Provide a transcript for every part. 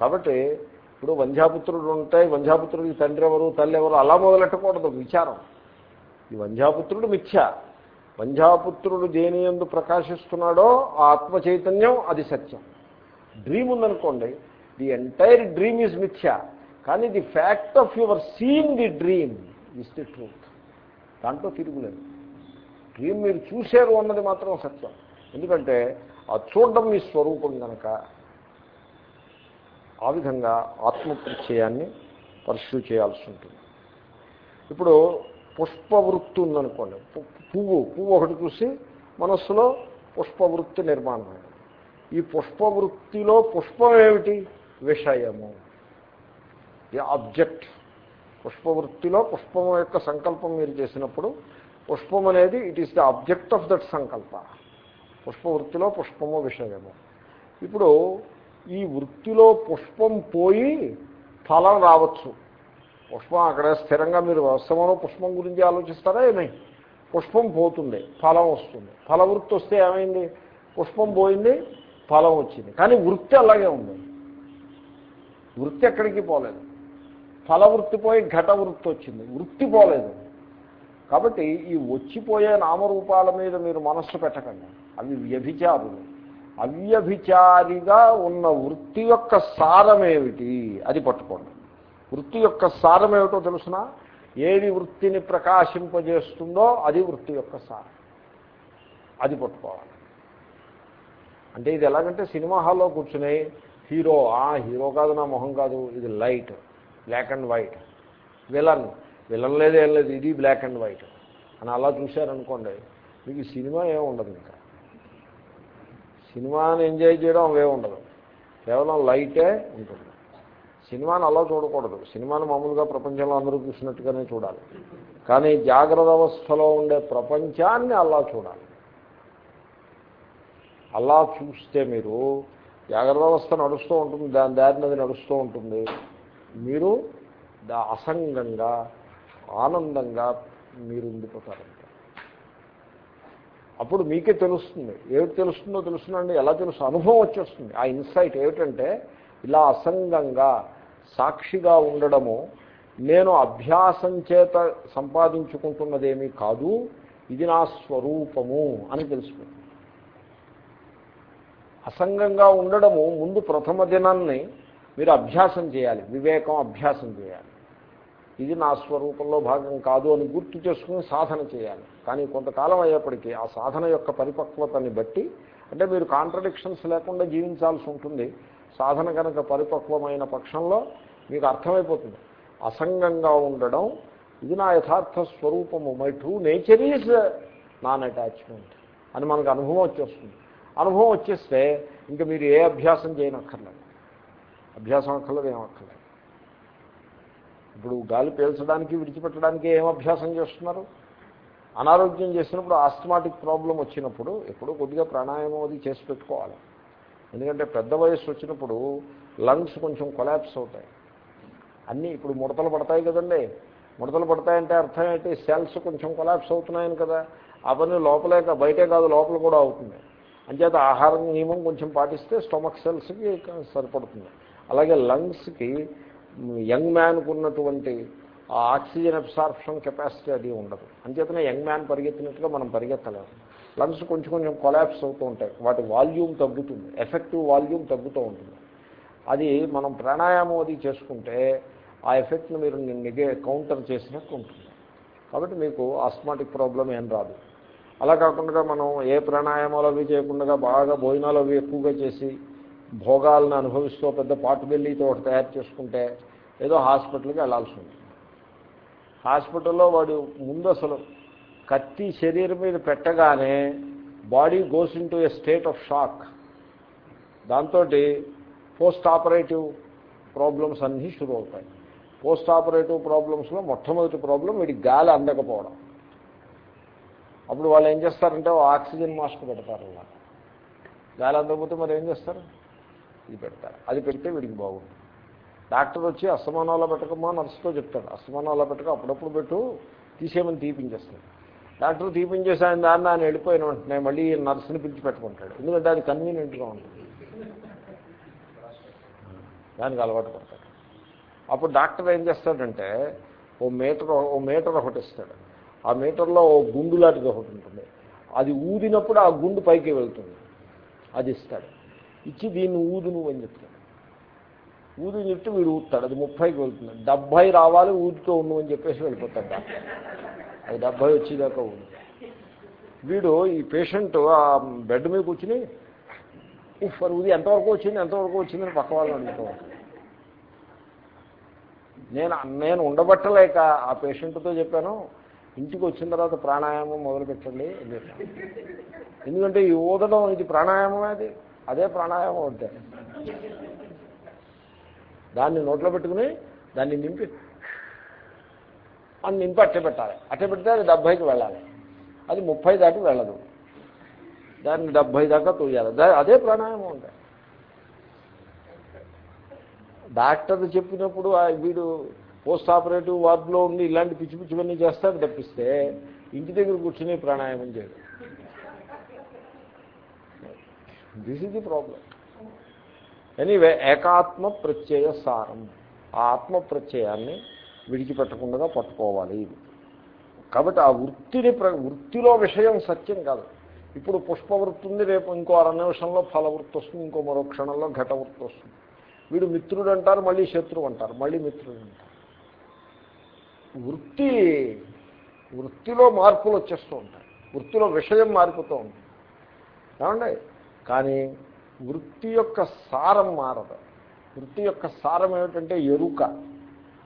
కాబట్టి ఇప్పుడు వంధ్యాపుత్రుడు ఉంటాయి వంధ్యాపుత్రుడికి తండ్రి ఎవరు తల్లి ఎవరు అలా మొదలెట్టకూడదు విచారం. ఈ వంధ్యాపుత్రుడు మిథ్య. వంధ్యాపుత్రుడు దేని ఎందు ప్రకాశిస్తున్నాడో ఆ ఆత్మ చైతన్యం అది సత్యం. డ్రీమ్ ఉందనుకోండి the entire dream is mithya. కానీ the fact of your seen the dream is the truth దాంట్లో తిరుగులేదు డ్రీమ్ మీరు చూశారు అన్నది మాత్రం సత్యం. ఎందుకంటే ఆ చూడడం మీ స్వరూపం కనుక ఆ విధంగా ఆత్మప్రత్యయాన్ని పర్స్యూ చేయాల్సి ఉంటుంది. ఇప్పుడు పుష్పవృత్తి ఉందనుకోండి. పువ్వు పువ్వు ఒకటి చూసి మనస్సులో పుష్పవృత్తి నిర్మాణం ఈ పుష్పవృత్తిలో పుష్పం ఏమిటి? విషయము. ది ఆబ్జెక్ట్ పుష్పవృత్తిలో పుష్పం యొక్క సంకల్పం మీరు చేసినప్పుడు పుష్పం అనేది it is the object of that sankalpa. పుష్పవృత్తిలో పుష్పము విషయము. ఇప్పుడు ఈ వృత్తిలో పుష్పం పోయి ఫలం రావచ్చు. పుష్పం అక్కడ స్థిరంగా మీరు వస్తమంలో పుష్పం గురించి ఆలోచిస్తారా ఏమై? పుష్పం పోతుంది ఫలం వస్తుంది. ఫలవృత్తి వస్తే ఏమైంది? పుష్పం పోయింది ఫలం వచ్చింది. కానీ వృత్తి అలాగే ఉంది. వృత్తి ఎక్కడికి పోలేదు. ఫలవృత్తి పోయి ఘట వృత్తి వచ్చింది. వృత్తి పోలేదు. కాబట్టి ఈ వచ్చిపోయే నామరూపాల మీద మీరు మనస్సు పెట్టకండి. అవి వ్యభిచారులు. అవ్యభిచారిగా ఉన్న వృత్తి యొక్క సారమేమిటి? అది పట్టుకోండి. వృత్తి యొక్క సారం తెలుసిన? ఏది వృత్తిని ప్రకాశింపజేస్తుందో అది వృత్తి యొక్క సారం. అది పట్టుకోవాలి. అంటే ఇది ఎలాగంటే సినిమా హాల్లో కూర్చుని హీరో ఆ హీరో కాదు నా మొహం కాదు ఇది light black and white. Villain villain లేదు ఏం లేదు ఇది బ్లాక్ అండ్ వైట్. అని అలా చూశారనుకోండి మీకు సినిమా ఏమి ఉండదు ఇంకా. సినిమాని ఎంజాయ్ చేయడం అవే ఉండదు. కేవలం లైటే ఉంటుంది. సినిమాని అలా చూడకూడదు. సినిమాని మామూలుగా ప్రపంచంలో అందరూ చూసినట్టుగానే చూడాలి. కానీ జాగ్రత్త అవస్థలో ఉండే ప్రపంచాన్ని అలా చూడాలి. అలా చూస్తే మీరు జాగ్రత్త అవస్థ నడుస్తూ ఉంటుంది. దాని దారిని అది నడుస్తూ ఉంటుంది. మీరు అసంగంగా ఆనందంగా మీరు ఉండిపోతారండి. అప్పుడు మీకే తెలుస్తుంది. ఏమిటి తెలుస్తుందో తెలుస్తుందండి. ఎలా తెలుసు? అనుభవం వచ్చేస్తుంది. ఆ ఇన్సైట్ ఏమిటంటే ఇలా అసంగంగా సాక్షిగా ఉండడము నేను అభ్యాసం చేత సంపాదించుకుంటున్నదేమీ కాదు. ఇది నా స్వరూపము అని తెలుసుకుంది అసంగంగా ఉండడము ముందు ప్రథమ దినాన్ని మీరు అభ్యాసం చేయాలి. వివేకం అభ్యాసం చేయాలి. ఇది నా స్వరూపంలో భాగం కాదు అని గుర్తు చేసుకుని సాధన చేయాలి. కానీ కొంతకాలం అయ్యేప్పటికీ ఆ సాధన యొక్క పరిపక్వతని బట్టి అంటే మీరు కాంట్రడిక్షన్స్ లేకుండా జీవించాల్సి ఉంటుంది. సాధన కనుక పరిపక్వమైన పక్షంలో మీకు అర్థమైపోతుంది. అసంగంగా ఉండడం ఇది నా యథార్థ స్వరూపము. My true nature is non attachment అని మనకు అనుభవం వచ్చేస్తుంది. అనుభవం వచ్చేస్తే ఇంకా మీరు ఏ అభ్యాసం చేయనక్కర్లేదు. అభ్యాసం అక్కర్లేదు ఏమక్కర్లేదు ఇప్పుడు గాలి పీల్చడానికి విడిచిపెట్టడానికి ఏం అభ్యాసం చేస్తున్నారు? అనారోగ్యం చేసినప్పుడు ఆస్టమాటిక్ ప్రాబ్లం వచ్చినప్పుడు ఎప్పుడూ కొద్దిగా ప్రాణాయామం అది చేసి పెట్టుకోవాలి. ఎందుకంటే పెద్ద వయస్సు వచ్చినప్పుడు లంగ్స్ కొంచెం కొలాప్స్ అవుతాయి. అన్నీ ఇప్పుడు ముడతలు పడతాయి కదండి. ముడతలు పడతాయంటే అర్థం ఏంటి? సెల్స్ కొంచెం కొలాప్స్ అవుతున్నాయని కదా. అవన్నీ లోపలే బయటే కాదు లోపల కూడా అవుతుంది. అంచేత ఆహార నియమం కొంచెం పాటిస్తే స్టొమక్ సెల్స్కి సరిపడుతుంది. అలాగే లంగ్స్కి యంగ్ మ్యాన్కు ఉన్నటువంటి ఆ ఆక్సిజన్ అబ్సార్ప్షన్ కెపాసిటీ అది ఉండదు. అంచేతనే యంగ్ మ్యాన్ పరిగెత్తినట్టుగా మనం పరిగెత్తలేము లంగ్స్ కొంచెం కొంచెం కొలాప్స్ అవుతూ ఉంటాయి. వాటి వాల్యూమ్ తగ్గుతుంది. ఎఫెక్టివ్ వాల్యూమ్ తగ్గుతూ ఉంటుంది. అది మనం ప్రాణాయామం అది చేసుకుంటే ఆ ఎఫెక్ట్ని మీరు నిగే కౌంటర్ చేసినట్టు ఉంటుంది. కాబట్టి మీకు ఆస్మాటిక్ ప్రాబ్లం ఏం రాదు. అలా కాకుండా మనం ఏ ప్రాణాయామాలు అవి చేయకుండా బాగా భోజనాలు అవి ఎక్కువగా చేసి భోగాలను అనుభవిస్తూ పెద్ద పాటు బెల్లితో ఒకటి తయారు చేసుకుంటే ఏదో హాస్పిటల్కి వెళ్ళాల్సి ఉంటుంది. హాస్పిటల్లో వాడు ముందు అసలు కత్తి శరీరం మీద పెట్టగానే body goes into a state of shock. దాంతో పోస్ట్ ఆపరేటివ్ ప్రాబ్లమ్స్ అన్నీ షురూ అవుతాయి. పోస్ట్ ఆపరేటివ్ ప్రాబ్లమ్స్లో మొట్టమొదటి ప్రాబ్లం వీడి గాలి అందకపోవడం. అప్పుడు వాళ్ళు ఏం చేస్తారంటే ఆక్సిజన్ మాస్క్ పెడతారు అలా. గాలి అందకపోతే మరి ఏం చేస్తారు? ఇది పెడతారు. అది పెడితే వీడికి బాగుంటుంది. డాక్టర్ వచ్చి అస్తమానాల్లో పెట్టకమ్మా నర్సుతో చెప్తాడు. అస్తమానాల్లో పెట్టక అప్పుడప్పుడు పెట్టు తీసేయమని తీపించేస్తాడు. డాక్టర్ తీపించేసి ఆయన దాన్ని ఆయన వెళ్ళిపోయిన వెంటనే మళ్ళీ నర్సుని పిలిచి పెట్టుకుంటాడు. ఎందుకంటే అది కన్వీనియంట్గా ఉంటుంది. దానికి అలవాటు పడతాడు. అప్పుడు డాక్టర్ ఏం చేస్తాడంటే ఓ మీటర్ ఓ మీటర్ ఒకటి ఇస్తాడు. ఆ మీటర్లో ఓ గుండు లాంటిది ఒకటి ఉంటుంది. అది ఊదినప్పుడు ఆ గుండు పైకి వెళ్తుంది. అది ఇస్తాడు. ఇచ్చి దీన్ని ఊదు నువ్వు అని చెప్తాడు. ఊది చెప్తే వీడు ఊదుతాడు. అది ముప్పైకి వెళ్తుంది డెబ్బై రావాలి ఊదుతో ఉండు అని చెప్పేసి వెళ్ళిపోతాడు అది డెబ్బై వచ్చేదాకా ఊదు. వీడు ఈ పేషెంట్ ఆ బెడ్ మీద కూర్చుని ఉఫ్ ఊది ఎంతవరకు వచ్చింది ఎంతవరకు వచ్చిందని పక్క వాళ్ళు అడుగుతాం నేను నేను ఉండబట్టలేక ఆ పేషెంట్తో చెప్పాను ఇంటికి వచ్చిన తర్వాత ప్రాణాయామం మొదలు పెట్టండి అని ఎందుకంటే ఈ ఊదడం ఇది ప్రాణాయామం అది. అదే ప్రాణాయామం అంటే దాన్ని నోట్లో పెట్టుకుని దాన్ని నింపి అని నింపి అట్టే పెట్టాలి. అట్టే పెడితే అది డెబ్భైకి వెళ్ళాలి. అది ముప్పై దాటి వెళ్ళదు. దాన్ని డెబ్భై దాకా తోయాలి. అదే ప్రాణాయామం అంటే. డాక్టర్ చెప్పినప్పుడు ఆ వీడు పోస్ట్ ఆపరేటివ్ వార్డులో ఉండి ఇలాంటి పిచ్చి పిచ్చివన్నీ చేస్తాడు తప్పిస్తే ఇంటి దగ్గర కూర్చుని ప్రాణాయామం చేయడం. This is the problem anyway ఏకాత్మ ప్రత్యయ సారం ఆత్మ ప్రత్యయాన్ని విడిచిపెట్టకుండా పట్టుకోవాలి కాబట్టి ఆ వృత్తిని ప్ర- వృత్తిలో విషయం సత్యం కాదు ఇప్పుడు పుష్పవృత్తి ఉంది రేపు ఇంకో అర నిమిషంలో ఫలవృత్తి వస్తుంది ఇంకో మరో క్షణంలో ఘటవృత్తి వస్తుంది. వీడు మిత్రుడు అంటారు మళ్ళీ శత్రువు అంటారు మళ్ళీ మిత్రుడు అంటారు. వృత్తి వృత్తిలో మార్పులు వచ్చేస్తూ ఉంటాయి. వృత్తిలో విషయం మారిపోతూ ఉంటుంది ఏమండి? కానీ వృత్తి యొక్క సారం మారదు. వృత్తి యొక్క సారం ఏమిటంటే ఎరుక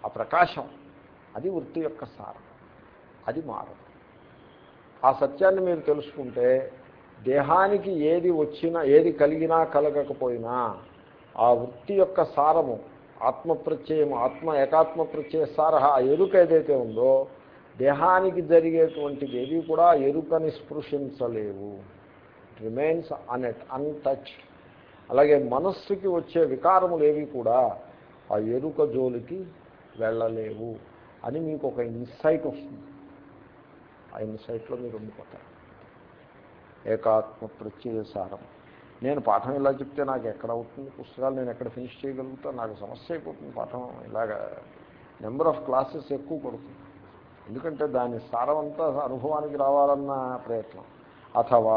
ఆ ప్రకాశం. అది వృత్తి యొక్క సారం. అది మారదు. ఆ సత్యాన్ని మీరు తెలుసుకుంటే దేహానికి ఏది వచ్చినా ఏది కలిగినా కలగకపోయినా ఆ వృత్తి యొక్క సారము ఆత్మప్రత్యయం ఆత్మ ఏకాత్మ ప్రత్యయ సార ఆ ఎరుక ఏదైతే ఉందో దేహానికి జరిగేటువంటిది ఏది కూడా ఎరుకని స్పృశించలేవు. Remains అన్ఎట్ untouched. అలాగే మనస్సుకి వచ్చే వికారములు ఏవి కూడా ఆ ఎరుక జోలికి వెళ్ళలేవు అని మీకు ఒక ఇన్సైట్ వస్తుంది. ఆ ఇన్సైట్లో మీరు ఉండిపోతారు. ఏకాత్మ ప్రత్యయసారం నేను పాఠం ఇలా చెప్తే నాకు ఎక్కడ అవుతుంది? పుస్తకాలు నేను ఎక్కడ ఫినిష్ చేయగలుగుతా? నాకు సమస్య అయిపోతుంది పాఠం. ఇలాగా నెంబర్ ఆఫ్ క్లాసెస్ ఎక్కువ పడుతుంది. ఎందుకంటే దాని సారం అంతా అనుభవానికి రావాలన్న ప్రయత్నం. అథవా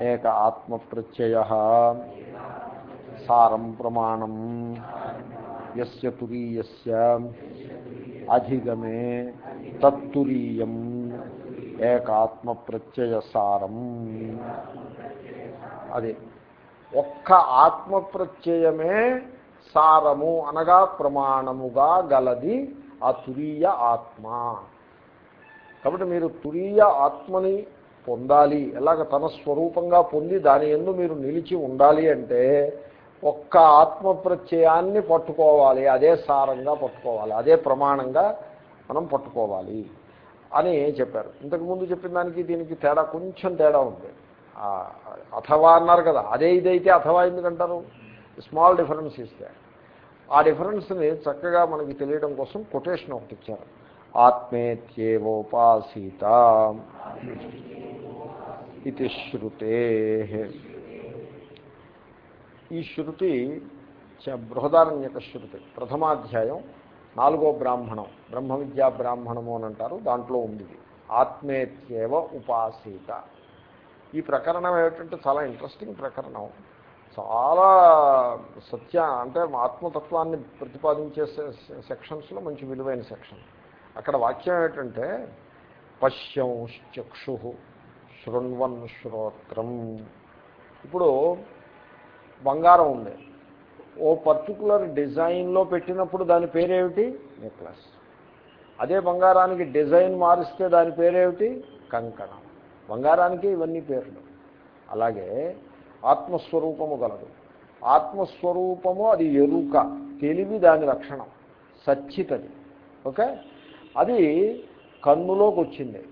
ఏక ఆత్మ ప్రత్యయ సారం ప్రమాణం యస్య తురీయస్య అధిగమే తత్తురీయం ఏకాత్మ ప్రత్యయ సారం. అదే ఒక్క ఆత్మ ప్రత్యయమే సారము అనగా ప్రమాణముగా గలది ఆ తురీయ ఆత్మ. కాబట్టి మీరు తురీయ ఆత్మని పొందాలి ఎలాగ తన స్వరూపంగా పొంది దాని ఎందు మీరు నిలిచి ఉండాలి అంటే ఒక్క ఆత్మ ప్రత్యయాన్ని పట్టుకోవాలి అదే సారంగా పట్టుకోవాలి అదే ప్రమాణంగా మనం పట్టుకోవాలి అని చెప్పారు. ఇంతకుముందు చెప్పిన దానికి దీనికి తేడా కొంచెం తేడా ఉంది. అథవా అన్నారు కదా అదే ఇదైతే అథవా ఎందుకంటారు స్మాల్ డిఫరెన్స్ ఇస్తే. ఆ డిఫరెన్స్ని చక్కగా మనకి తెలియడం కోసం కొటేషన్ ఒకటి ఇచ్చారు. ఆత్మేత్యేవోపాసీత ఇది శృతే. ఈ శృతి చ- బృహదారణ్యక శృతి ప్రథమాధ్యాయం నాలుగో బ్రాహ్మణం బ్రహ్మ విద్యా బ్రాహ్మణము అని అంటారు దాంట్లో ఉంది ఇది. ఆత్మేత్యేవ ఉపాసీత. ఈ ప్రకరణం ఏమిటంటే చాలా ఇంట్రెస్టింగ్ ప్రకరణం. చాలా సత్య అంటే ఆత్మతత్వాన్ని ప్రతిపాదించే సెక్షన్స్లో మంచి విలువైన సెక్షన్. అక్కడ వాక్యం ఏంటంటే పశ్యంశ్చక్షు శృణ్వన్ శ్రోత్రం. ఇప్పుడు బంగారం ఉంది. ఓ పర్టికులర్ డిజైన్లో పెట్టినప్పుడు దాని పేరేమిటి? నెక్లెస్. అదే బంగారానికి డిజైన్ మారిస్తే దాని పేరేమిటి? కంకణం. బంగారానికి ఇవన్నీ పేర్లు. అలాగే ఆత్మస్వరూపము గలదు. ఆత్మస్వరూపము అది ఎరుక. తెలివి దాని లక్షణం. సచ్చితది. ఓకే? అది కన్నులోకి వచ్చింది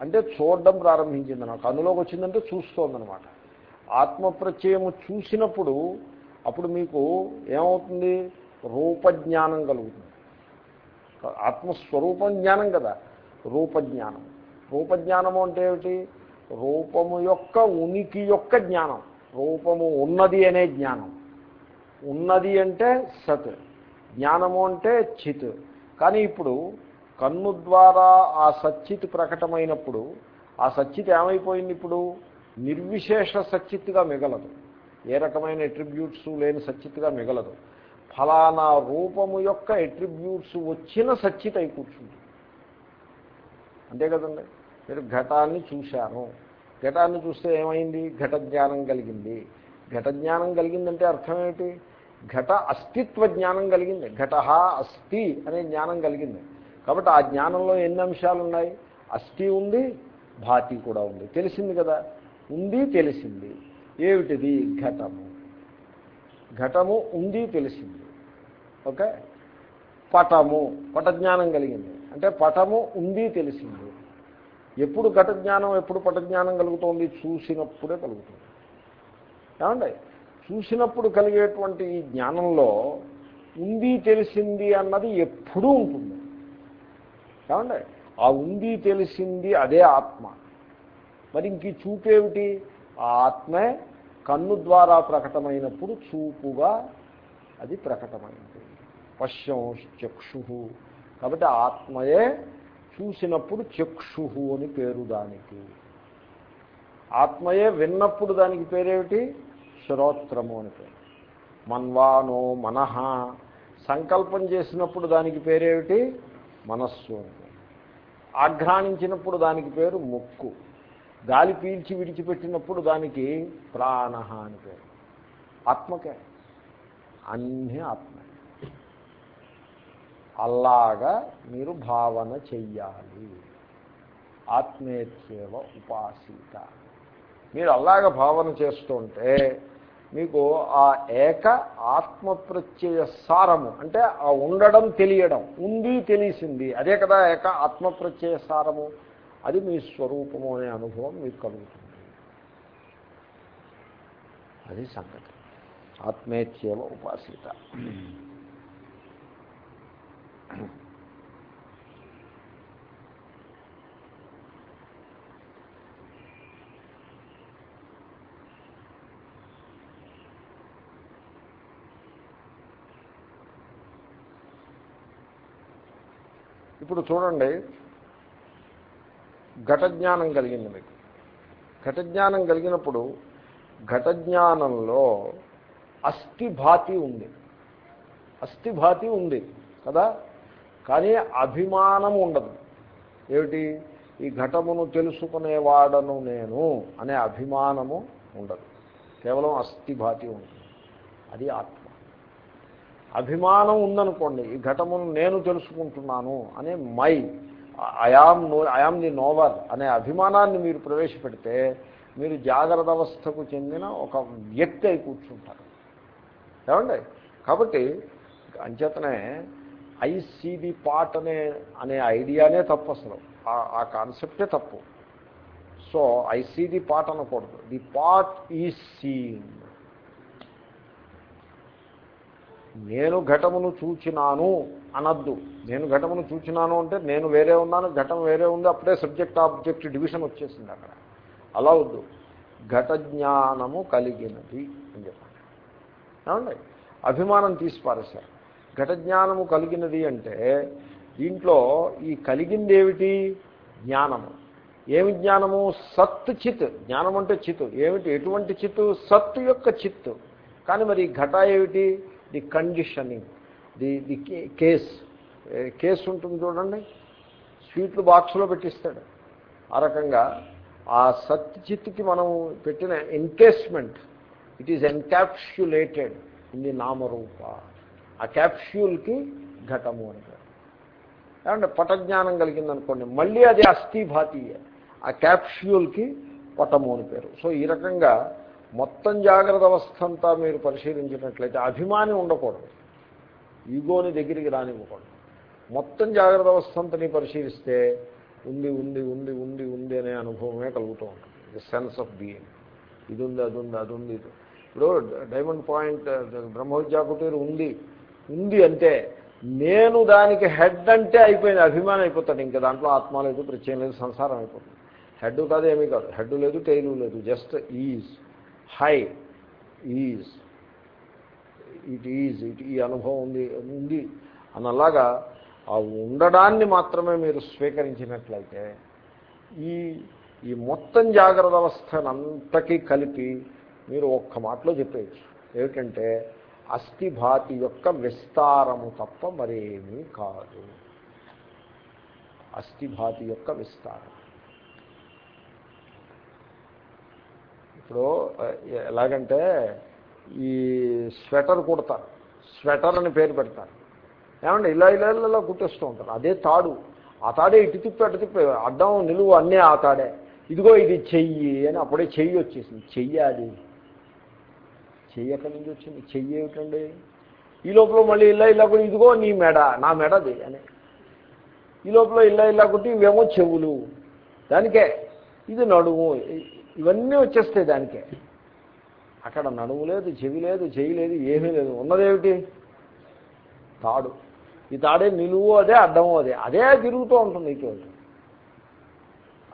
అంటే చూడడం ప్రారంభించింది. అన్నమాట కన్నులోకి వచ్చిందంటే చూస్తోందనమాట ఆత్మప్రత్యయము చూసినప్పుడు అప్పుడు మీకు ఏమవుతుంది? రూపజ్ఞానం కలుగుతుంది. ఆత్మస్వరూపం జ్ఞానం కదా. రూపజ్ఞానం. రూపజ్ఞానము అంటే ఏమిటి? రూపము యొక్క ఉనికి యొక్క జ్ఞానం. రూపము ఉన్నది అనే జ్ఞానం. ఉన్నది అంటే సత్. జ్ఞానము అంటే చిత్. కానీ ఇప్పుడు కన్ను ద్వారా ఆ సచ్చిత్ ప్రకటమైనప్పుడు ఆ సచ్చిత్ ఏమైపోయింది ఇప్పుడు? నిర్విశేష సచ్చిత్తుగా మిగలదు. ఏ రకమైన ఎట్రిబ్యూట్స్ లేని సచ్చిత్తుగా మిగలదు. ఫలానా రూపము యొక్క ఎట్రిబ్యూట్స్ వచ్చిన సచ్చిత్ అయి కూర్చుంది. అంతే కదండి? మీరు ఘటాన్ని చూశాను ఘటాన్ని చూస్తే ఏమైంది? ఘట జ్ఞానం కలిగింది. ఘట జ్ఞానం కలిగిందంటే అర్థం ఏమిటి? ఘట అస్తిత్వ జ్ఞానం కలిగింది. ఘట అస్థి అనే జ్ఞానం కలిగింది. కాబట్టి ఆ జ్ఞానంలో ఎన్ని అంశాలు ఉన్నాయి? అస్థి ఉంది భాతి కూడా ఉంది. తెలిసింది కదా? ఉంది తెలిసింది. ఏమిటిది? ఘటము. ఘటము ఉంది తెలిసింది. ఓకే? పటము. పటజ్ఞానం కలిగింది. అంటే పటము ఉంది తెలిసింది. ఎప్పుడు ఘట జ్ఞానం ఎప్పుడు పటజ్ఞానం కలుగుతోంది? చూసినప్పుడే కలుగుతుంది. ఏమండి? చూసినప్పుడు కలిగేటువంటి ఈ జ్ఞానంలో ఉంది తెలిసింది అన్నది ఎప్పుడూ ఉంటుంది. ఏమండి? ఆ ఉంది తెలిసింది అదే ఆత్మ. మరి ఇంక చూపేమిటి? ఆ ఆత్మే కన్ను ద్వారా ప్రకటమైనప్పుడు చూపుగా అది ప్రకటమైంది. పశ్యం చక్షు కాబట్టి ఆత్మయే చూసినప్పుడు చక్షు అని పేరు దానికి. ఆత్మయే విన్నప్పుడు దానికి పేరేమిటి? శ్రోత్రము అని పేరు. మన్వానో మనహ సంకల్పం చేసినప్పుడు దానికి పేరేమిటి? మనస్సు ఆఘ్రాణించినప్పుడు దానికి పేరు ముక్కు. గాలి పీల్చి విడిచిపెట్టినప్పుడు దానికి ప్రాణ అని పేరు. ఆత్మకే. అన్నీ ఆత్మ. అలాగా మీరు భావన చెయ్యాలి. ఆత్మేత్యేవ ఉపాసీత. మీరు అలాగ భావన చేస్తుంటే మీకు ఆ ఏక ఆత్మప్రత్యయ సారము అంటే ఆ ఉండడం తెలియడం ఉంది తెలిసింది అదే కదా ఏక ఆత్మప్రత్యయ సారము. అది మీ స్వరూపము అనే అనుభవం మీకు కలుగుతుంది. అది సంగతి. ఆత్మేత్యేవ ఉపాసిత. ఇప్పుడు చూడండి. ఘటజ్ఞానం కలిగింది మీకు. ఘటజ్ఞానం కలిగినప్పుడు ఘటజ్ఞానంలో అస్థిభాతి ఉంది. అస్థిభాతి ఉంది కదా? కానీ అభిమానం ఉండదు. ఏమిటి? ఈ ఘటమును తెలుసుకునేవాడను నేను అనే అభిమానము ఉండదు. కేవలం అస్థిభాతి ఉంటుంది. అది ఆత్మ. అభిమానం ఉందనుకోండి ఈ ఘటమును నేను తెలుసుకుంటున్నాను అనే my I am know I am the knower అనే అభిమానాన్ని మీరు ప్రవేశపెడితే మీరు జాగ్రత్త అవస్థకు చెందిన ఒక వ్యక్తి అయి కూర్చుంటారు. ఏమండి? కాబట్టి అంచేతనే ఐ సీ ది పాట్ అనే అనే ఐడియానే తప్పు అసలు. ఆ కాన్సెప్టే తప్పు. So I see the pot అనకూడదు. The pot is seen. నేను ఘటమును చూచినాను అనద్దు. నేను ఘటమును చూచినాను అంటే నేను వేరే ఉన్నాను ఘటం వేరే ఉంది అప్పుడే సబ్జెక్ట్ ఆబ్జెక్ట్ డివిజన్ వచ్చేసింది అక్కడ. అలా వద్దు. ఘట జ్ఞానము కలిగినది అని చెప్పండి. ఏమండి? అభిమానం తీసి పారేశారు. ఘట జ్ఞానము కలిగినది అంటే దీంట్లో ఈ కలిగింది ఏమిటి జ్ఞానము. ఏమి జ్ఞానము? సత్ చిత్. జ్ఞానం అంటే చిత్ ఏమిటి? ఎటువంటి చిత్తు? సత్తు యొక్క చిత్తు. కానీ మరి ఘట ఏమిటి? The conditioning the the case. Case ఉంటుంది చూడండి. స్వీట్లు బాక్స్లో పెట్టిస్తాడు. ఆ రకంగా ఆ సత్చిత్కి మనం పెట్టిన encasement it is encapsulated in the namarupa. ఆ క్యాప్స్యూల్కి ఘటము అంటారు ఏమంటే పటజ్ఞానం కలిగిందనుకోండి మళ్ళీ అది అస్థిభాతీయ. ఆ క్యాప్స్యూల్కి పటము అని పేరు. సో ఈ రకంగా మొత్తం జాగ్రత్త అవస్థ అంతా మీరు పరిశీలించినట్లయితే అభిమాని ఉండకూడదు. ఈగోని దగ్గరికి రానివ్వకూడదు. మొత్తం జాగ్రత్త అవస్థ అంతని పరిశీలిస్తే ఉంది ఉంది ఉంది ఉంది ఉంది అనే అనుభవమే కలుగుతూ ఉంటుంది. ది సెన్స్ ఆఫ్ బీయింగ్ ఇది ఉంది అది ఉంది అది ఉంది ఇది ఇప్పుడు డైమండ్ పాయింట్ బ్రహ్మవిద్యా కుటీరు ఉంది. ఉంది అంటే నేను దానికి హెడ్ అంటే అయిపోయింది అభిమానం అయిపోతాడు. ఇంకా దాంట్లో ఆత్మ లేదు ప్రత్యయం లేదు సంసారం అయిపోతుంది. హెడ్ కాదు ఏమీ కాదు. హెడ్ లేదు టైలు లేదు just is. High is. It is it ఈ అనుభవం ఉంది ఉంది అన్నలాగా ఆ ఉండడాన్ని మాత్రమే మీరు స్వీకరించినట్లయితే ఈ ఈ మొత్తం జాగ్రత్త అవస్థనంతకీ కలిపి మీరు ఒక్క మాటలో చెప్పేయచ్చు. ఏమిటంటే అస్థిభాతి యొక్క విస్తారము తప్ప మరేమీ కాదు. అస్థిభాతి యొక్క విస్తారం. ఇప్పుడు ఎలాగంటే ఈ స్వెటర్ కుడతారు స్వెటర్ అని పేరు పెడతారు. ఏమంటే ఇలా ఇలా ఇలా కుట్టేస్తూ ఉంటారు. అదే తాడు. ఆ తాడే ఇటు తిప్పి అటు తిప్పి అడ్డం నిలువు అన్నీ ఆ తాడే. ఇదిగో ఇది చెయ్యి అని అప్పుడే చెయ్యి వచ్చేసింది. చెయ్యి అది చెయ్యి ఎక్కడి నుంచి వచ్చింది? చెయ్యి ఏమిటండి? ఈ లోపల మళ్ళీ ఇలా ఇలా కూడా ఇదిగో నీ మెడ నా మెడది అని. ఈ లోపల ఇలా ఇలా కుట్టి ఇవేమో చెవులు. దానికే. ఇది నడుము. ఇవన్నీ వచ్చేస్తాయి దానికే. అక్కడ నడుము లేదు చెవి లేదు చెయ్యి లేదు ఏమీ లేదు. ఉన్నదేమిటి? తాడు. ఈ తాడే నిలువు అదే అడ్డము అదే. అదే తిరుగుతూ ఉంటుంది ఇటు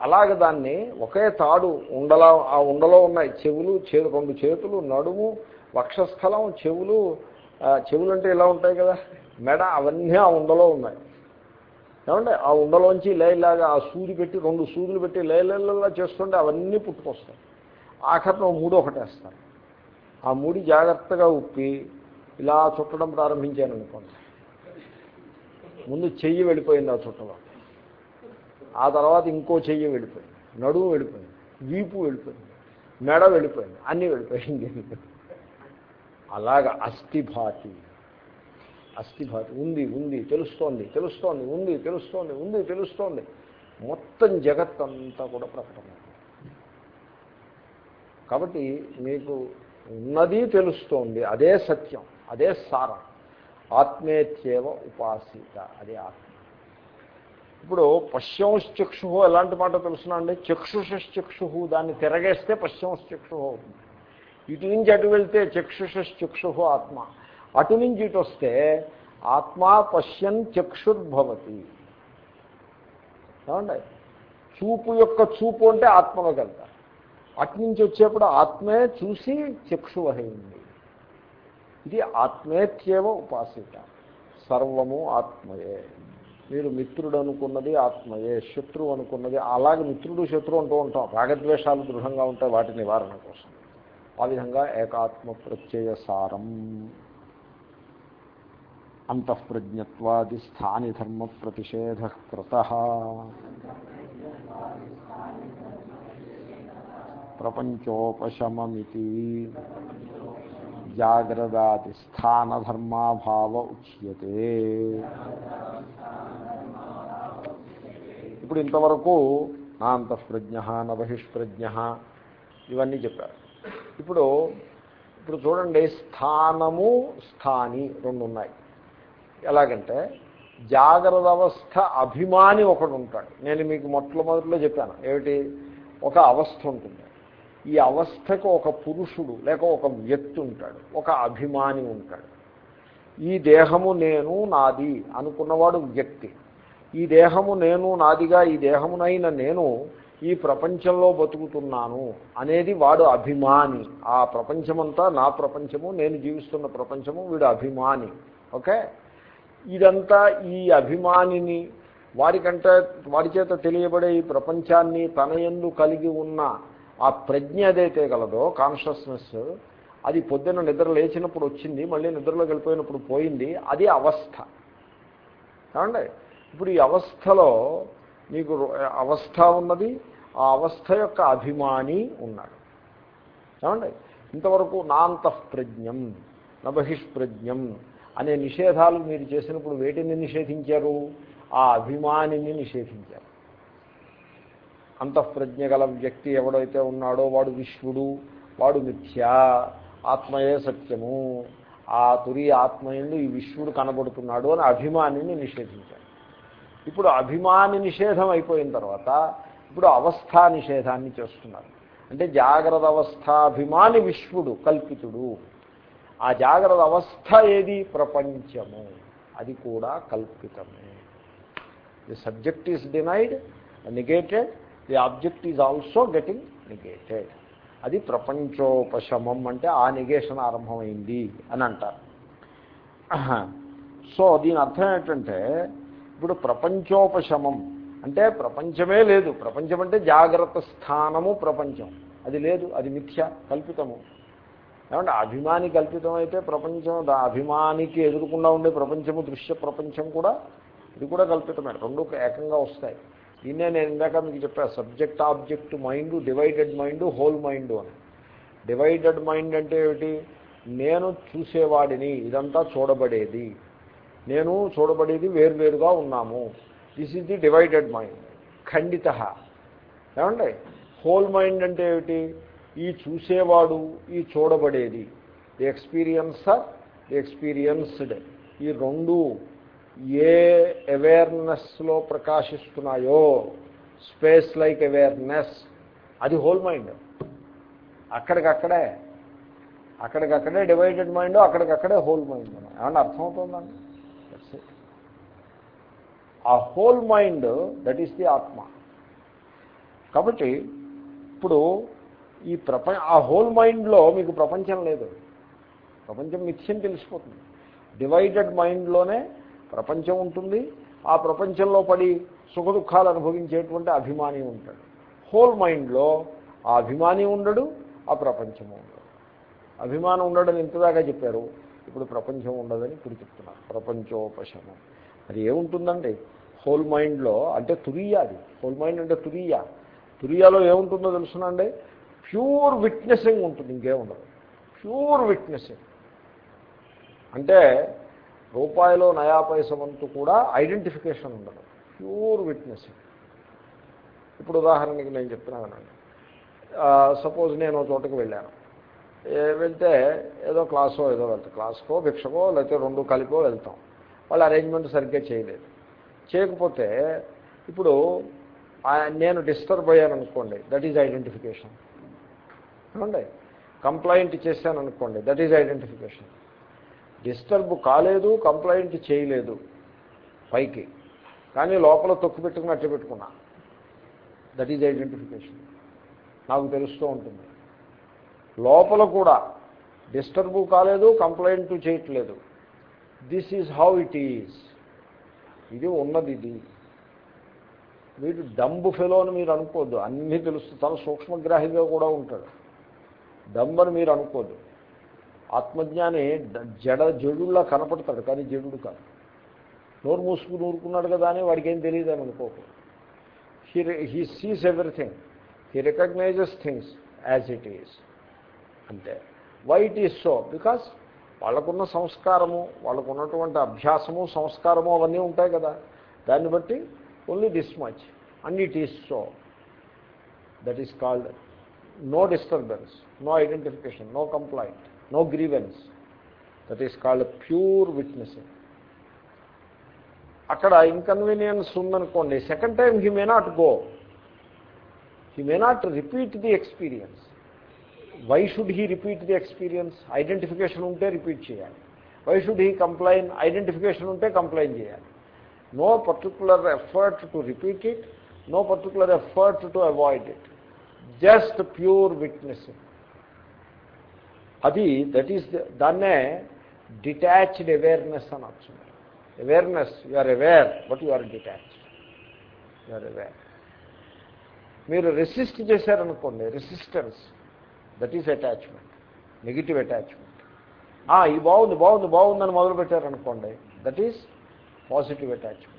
అలాగే దాన్ని ఒకే తాడు ఉండలా ఆ ఉండలో ఉన్నాయి. చెవులు చేరు రెండు చేతులు నడుము వక్షస్థలం చెవులు చెవులు అంటే ఇలా ఉంటాయి కదా? మెడ అవన్నీ ఆ ఉండలో ఉన్నాయి. ఏమంటే ఆ ఉండలోంచి లేలాగా ఆ సూది పెట్టి రెండు సూదులు పెట్టి లేలలా చేస్తుంటే అవన్నీ పుట్టుకొస్తాయి. ఆఖరిని మూడు ఒకటేస్తారు. ఆ మూడి జాగ్రత్తగా ఉప్పి ఇలా చుట్టడం ప్రారంభించాను అనుకోండి. ముందు చెయ్యి వెళ్ళిపోయింది ఆ చుట్టలో. ఆ తర్వాత ఇంకో చెయ్యి వెళ్ళిపోయింది. నడుము వెళ్ళిపోయింది. వీపు వెళ్ళిపోయింది. మెడ వెళ్ళిపోయింది. అన్నీ వెళ్ళిపోయింది. అలాగ అస్థిభాతి. అస్థిభాతి ఉంది ఉంది తెలుస్తోంది తెలుస్తోంది ఉంది తెలుస్తోంది ఉంది తెలుస్తోంది. మొత్తం జగత్తంతా కూడా ప్రకటన కాబట్టి మీకు ఉన్నది తెలుస్తోంది అదే సత్యం అదే సారం. ఆత్మేత్యేవ ఉపాసిత అదే ఆత్మ. ఇప్పుడు పశ్యంశ్చక్షు ఎలాంటి మాట తెలుసునండి చక్షుషశ్చక్షు దాన్ని తిరగేస్తే పశ్యంశ్చక్షు అవుతుంది. ఇటు నుంచి అటు వెళ్తే చక్షుషశ్చక్షు ఆత్మ. అటు నుంచి ఇటు వస్తే ఆత్మా పశ్యన్ చక్షుర్భవతి. ఏమండి? చూపు యొక్క చూపు అంటే ఆత్మలో కలుగుతారు అటు నుంచి వచ్చేప్పుడు ఆత్మే చూసి చక్షువహైంది. ఇది ఆత్మేత్యేవ ఉపాసిత. సర్వము ఆత్మయే. మీరు మిత్రుడు అనుకున్నది ఆత్మయే శత్రువు అనుకున్నది అలాగే మిత్రుడు శత్రువు అంటూ ఉంటాం. రాగద్వేషాలు దృఢంగా ఉంటాయి వాటి నివారణ కోసం. ఆ విధంగా ఏకాత్మ ప్రత్యయ సారం. అంతఃప్రజ్ఞత్వాది స్థాని ధర్మ ప్రతిషేధ కృత. ప్రపంచోపశమమితి జాగ్రదాది స్థానధర్మాభావ ఉచ్యతే. ఇప్పుడు ఇంతవరకు నా అంతఃప్రజ్ఞ నా బహిష్ప్రజ్ఞ ఇవన్నీ చెప్పారు. ఇప్పుడు ఇప్పుడు చూడండి స్థానము స్థాని రెండు ఉన్నాయి ఎలాగంటే జాగ్రత్త అవస్థ అభిమాని ఒకడు ఉంటాడు. నేను మీకు మొట్టమొదటిలో చెప్పాను. ఏమిటి? ఒక అవస్థ ఉంటుంది. ఈ అవస్థకు ఒక పురుషుడు లేక ఒక వ్యక్తి ఉంటాడు. ఒక అభిమాని ఉంటాడు. ఈ దేహము నేను నాది అనుకున్నవాడు వ్యక్తి. ఈ దేహము నేను నాదిగా ఈ దేహమునైన నేను ఈ ప్రపంచంలో బతుకుతున్నాను అనేది వాడు అభిమాని. ఆ ప్రపంచమంతా నా ప్రపంచము నేను జీవిస్తున్న ప్రపంచము వీడు అభిమాని. ఓకే? ఇదంతా ఈ అభిమానిని వారికంటే వారి చేత తెలియబడే ఈ ప్రపంచాన్ని తన ఎందు కలిగి ఉన్న ఆ ప్రజ్ఞ ఏదైతే గలదో కాన్షియస్నెస్ అది పొద్దున్న నిద్ర లేచినప్పుడు వచ్చింది మళ్ళీ నిద్రలోకి వెళ్ళిపోయినప్పుడు పోయింది అది అవస్థ. కావండి ఇప్పుడు ఈ అవస్థలో మీకు అవస్థ ఉన్నది ఆ అవస్థ యొక్క అభిమాని ఉన్నాడు. ఏమండి ఇంతవరకు నాంతఃప్రజ్ఞం నబహిష్ప్రజ్ఞం అనే నిషేధాలు మీరు చేసినప్పుడు వేటిని నిషేధించారు? ఆ అభిమానిని నిషేధించారు. అంతఃప్రజ్ఞ గల వ్యక్తి ఎవడైతే ఉన్నాడో వాడు విశ్వడు వాడు మిథ్యా ఆత్మయే సత్యము. ఆ తురి ఆత్మయందు ఈ విశ్వడు కనబడుతున్నాడు అని అభిమానిని నిషేధించారు. ఇప్పుడు అభిమాని నిషేధం అయిపోయిన తర్వాత ఇప్పుడు అవస్థా నిషేధాన్ని చేస్తున్నారు. అంటే జాగ్రత్త అవస్థాభిమాని విశ్వడు కల్పితుడు. ఆ జాగ్రత్త అవస్థ ఏది? ప్రపంచము. అది కూడా కల్పితమే. The subject is denied negated the object is also getting negated అది ప్రపంచోపశమం అంటే ఆ నిగేషన్ ఆరంభమైంది అని అంటారు. సో దీని అర్థం ఏంటంటే ఇప్పుడు ప్రపంచోపశమం అంటే ప్రపంచమే లేదు. ప్రపంచం అంటే జాగ్రత్త స్థానము ప్రపంచం. అది లేదు అది మిథ్య కల్పితము. ఏమంటే అభిమాని కల్పితం అయితే ప్రపంచం దా- అభిమానికి ఎదురుకుండా ఉండే ప్రపంచము దృశ్య ప్రపంచం కూడా ఇది కూడా కల్పితమే. రెండు ఏకంగా వస్తాయి. దీన్నే నేను ఇందాక మీకు చెప్పా subject object mind divided mind whole mind అని. డివైడెడ్ మైండ్ అంటే ఏమిటి? నేను చూసేవాడిని ఇదంతా చూడబడేది. నేను చూడబడేది వేరువేరుగా ఉన్నాము. This is the divided mind ఖండిత. ఏమండి హోల్ మైండ్ అంటే ఏమిటి? ఈ చూసేవాడు ఈ చూడబడేది. ది ఎక్స్పీరియన్సర్ ది ఎక్స్పీరియన్స్డ్ ఈ రెండు ఏ అవేర్నెస్లో ప్రకాశిస్తున్నాయో స్పేస్ లైక్ అవేర్నెస్ అది హోల్ మైండ్ అక్కడికక్కడే అక్కడికక్కడే డివైడెడ్ మైండ్ అక్కడికక్కడే హోల్ మైండ్ ఏమన్నా అర్థమవుతుందండి? ఆ whole mind that is the atma. కాబట్టి ఇప్పుడు ఈ ప్రపంచ ఆ హోల్ మైండ్లో మీకు ప్రపంచం లేదు. ప్రపంచం మిథ్యం తెలిసిపోతుంది. డివైడెడ్ మైండ్లోనే ప్రపంచం ఉంటుంది. ఆ ప్రపంచంలో పడి సుఖ దుఃఖాలు అనుభవించేటువంటి అభిమాని ఉంటాడు. హోల్ మైండ్లో ఆ అభిమాని ఉండడు ఆ ప్రపంచము ఉండడు అభిమానం ఉండడని ఇంతదాకా చెప్పారు. ఇప్పుడు ప్రపంచం ఉండదని ఇప్పుడు చెప్తున్నారు. ప్రపంచోపశమం. అది ఏముంటుందండి? హోల్ మైండ్లో అంటే తురియ అది హోల్ మైండ్ అంటే తురియ. తురియాలో ఏముంటుందో తెలుసునండి? ప్యూర్ విట్నెసింగ్ ఉంటుంది ఇంకేముండదు ప్యూర్ విట్నెసింగ్. అంటే రూపాయలో నయా పైసవంతు కూడా ఐడెంటిఫికేషన్ ఉండదు. Pure witnessing. ఇప్పుడు ఉదాహరణకి నేను చెప్తున్నానండి సపోజ్ నేను ఒక చోటకి వెళ్ళాను. ఏ- వెళ్తే ఏదో క్లాసో ఏదో వెళ్తాం క్లాస్కో భిక్షకో లేకపోతే రెండు కలిపో వెళ్తాం. వాళ్ళు అరేంజ్మెంట్ సరిగ్గా చేయలేదు. చేయకపోతే ఇప్పుడు నేను డిస్టర్బ్ అయ్యాను అనుకోండి దట్ ఈజ్ ఐడెంటిఫికేషన్. ఏమండి? కంప్లైంట్ చేశాను అనుకోండి దట్ ఈజ్ ఐడెంటిఫికేషన్ డిస్టర్బ్ కాలేదు కంప్లైంట్ చేయలేదు పైకి. కానీ లోపల తొక్కు పెట్టుకుని అట్టు పెట్టుకున్నా. దట్ ఈజ్ ఐడెంటిఫికేషన్ నాకు తెలుస్తూ ఉంటుంది. లోపల కూడా డిస్టర్బ్ కాలేదు కంప్లైంట్ చేయట్లేదు. This is how it is ఇది ఉన్నది ఇది. మీరు డంబు ఫెలో అని మీరు అనుకోవద్దు. అన్నీ తెలుస్తుంది చాలా సూక్ష్మగ్రాహిగా కూడా ఉంటాడు. డంబ్ మీరు అనుకోదు ఆత్మజ్ఞాని జడ జడుల్లా కనపడతాడు కానీ జడుడు కాదు. నోరు మూసుకుని ఊరుకున్నాడు కదా అని వాడికి ఏం తెలియదు అని అనుకోకు. He he sees everything he recognises things as it is అంతే. Why it is so because వాళ్ళకున్న సంస్కారము వాళ్ళకు ఉన్నటువంటి అభ్యాసము సంస్కారము అవన్నీ ఉంటాయి కదా. దాన్ని బట్టి only this much and it is so that is called no disturbance no identification no complaint no grievance that is called pure witnessing అక్కడ ఇన్కన్వీనియన్స్ ఉందనుకోండి second time he may not go he may not repeat the experience why should he repeat the experience identification ఉంటే repeat చేయాలి. Why should he complain identification ఉంటే complaint చేయాలి. No particular effort to repeat it no particular effort to avoid it just pure witnessing. అది that is దాన్నే detached awareness అని వచ్చింది awareness you are aware but you are detached you are aware మీరు resist చేశారనుకోండి resistance that is attachment negative attachment ఇది బాగుంది బాగుంది బాగుందని మొదలు పెట్టారనుకోండి దట్ ఈస్ పాజిటివ్ అటాచ్మెంట్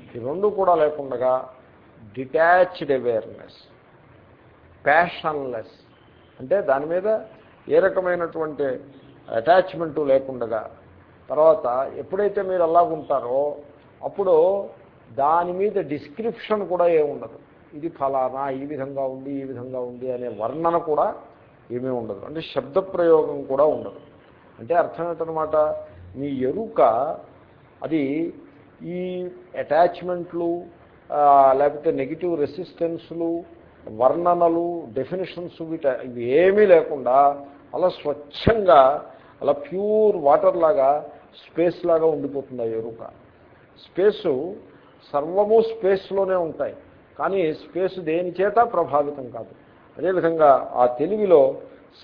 ఈ రెండు కూడా లేకుండగా డిటాచ్డ్ అవేర్నెస్ ప్యాషన్లెస్ అంటే దాని మీద ఏ రకమైనటువంటి అటాచ్మెంటు లేకుండగా. తర్వాత ఎప్పుడైతే మీరు అలాగుంటారో అప్పుడు దాని మీద డిస్క్రిప్షన్ కూడా ఏముండదు ఇది ఫలానా ఈ విధంగా ఉంది ఈ విధంగా ఉంది అనే వర్ణన కూడా ఏమీ ఉండదు. అంటే శబ్ద ప్రయోగం కూడా ఉండదు. అంటే అర్థం ఏంటనమాట మీ ఎరుక అది ఈ అటాచ్మెంట్లు లేకపోతే నెగిటివ్ రెసిస్టెన్స్లు వర్ణనలు డెఫినేషన్స్ వీట ఇవి ఏమీ లేకుండా అలా స్వచ్ఛంగా అలా ప్యూర్ వాటర్ లాగా స్పేస్ లాగా ఉండిపోతుంది ఆ ఎరుక. స్పేసు సర్వము స్పేస్లోనే ఉంటాయి. కానీ స్పేస్ దేని చేత? ప్రభావితం కాదు. అదేవిధంగా ఆ తెలివిలో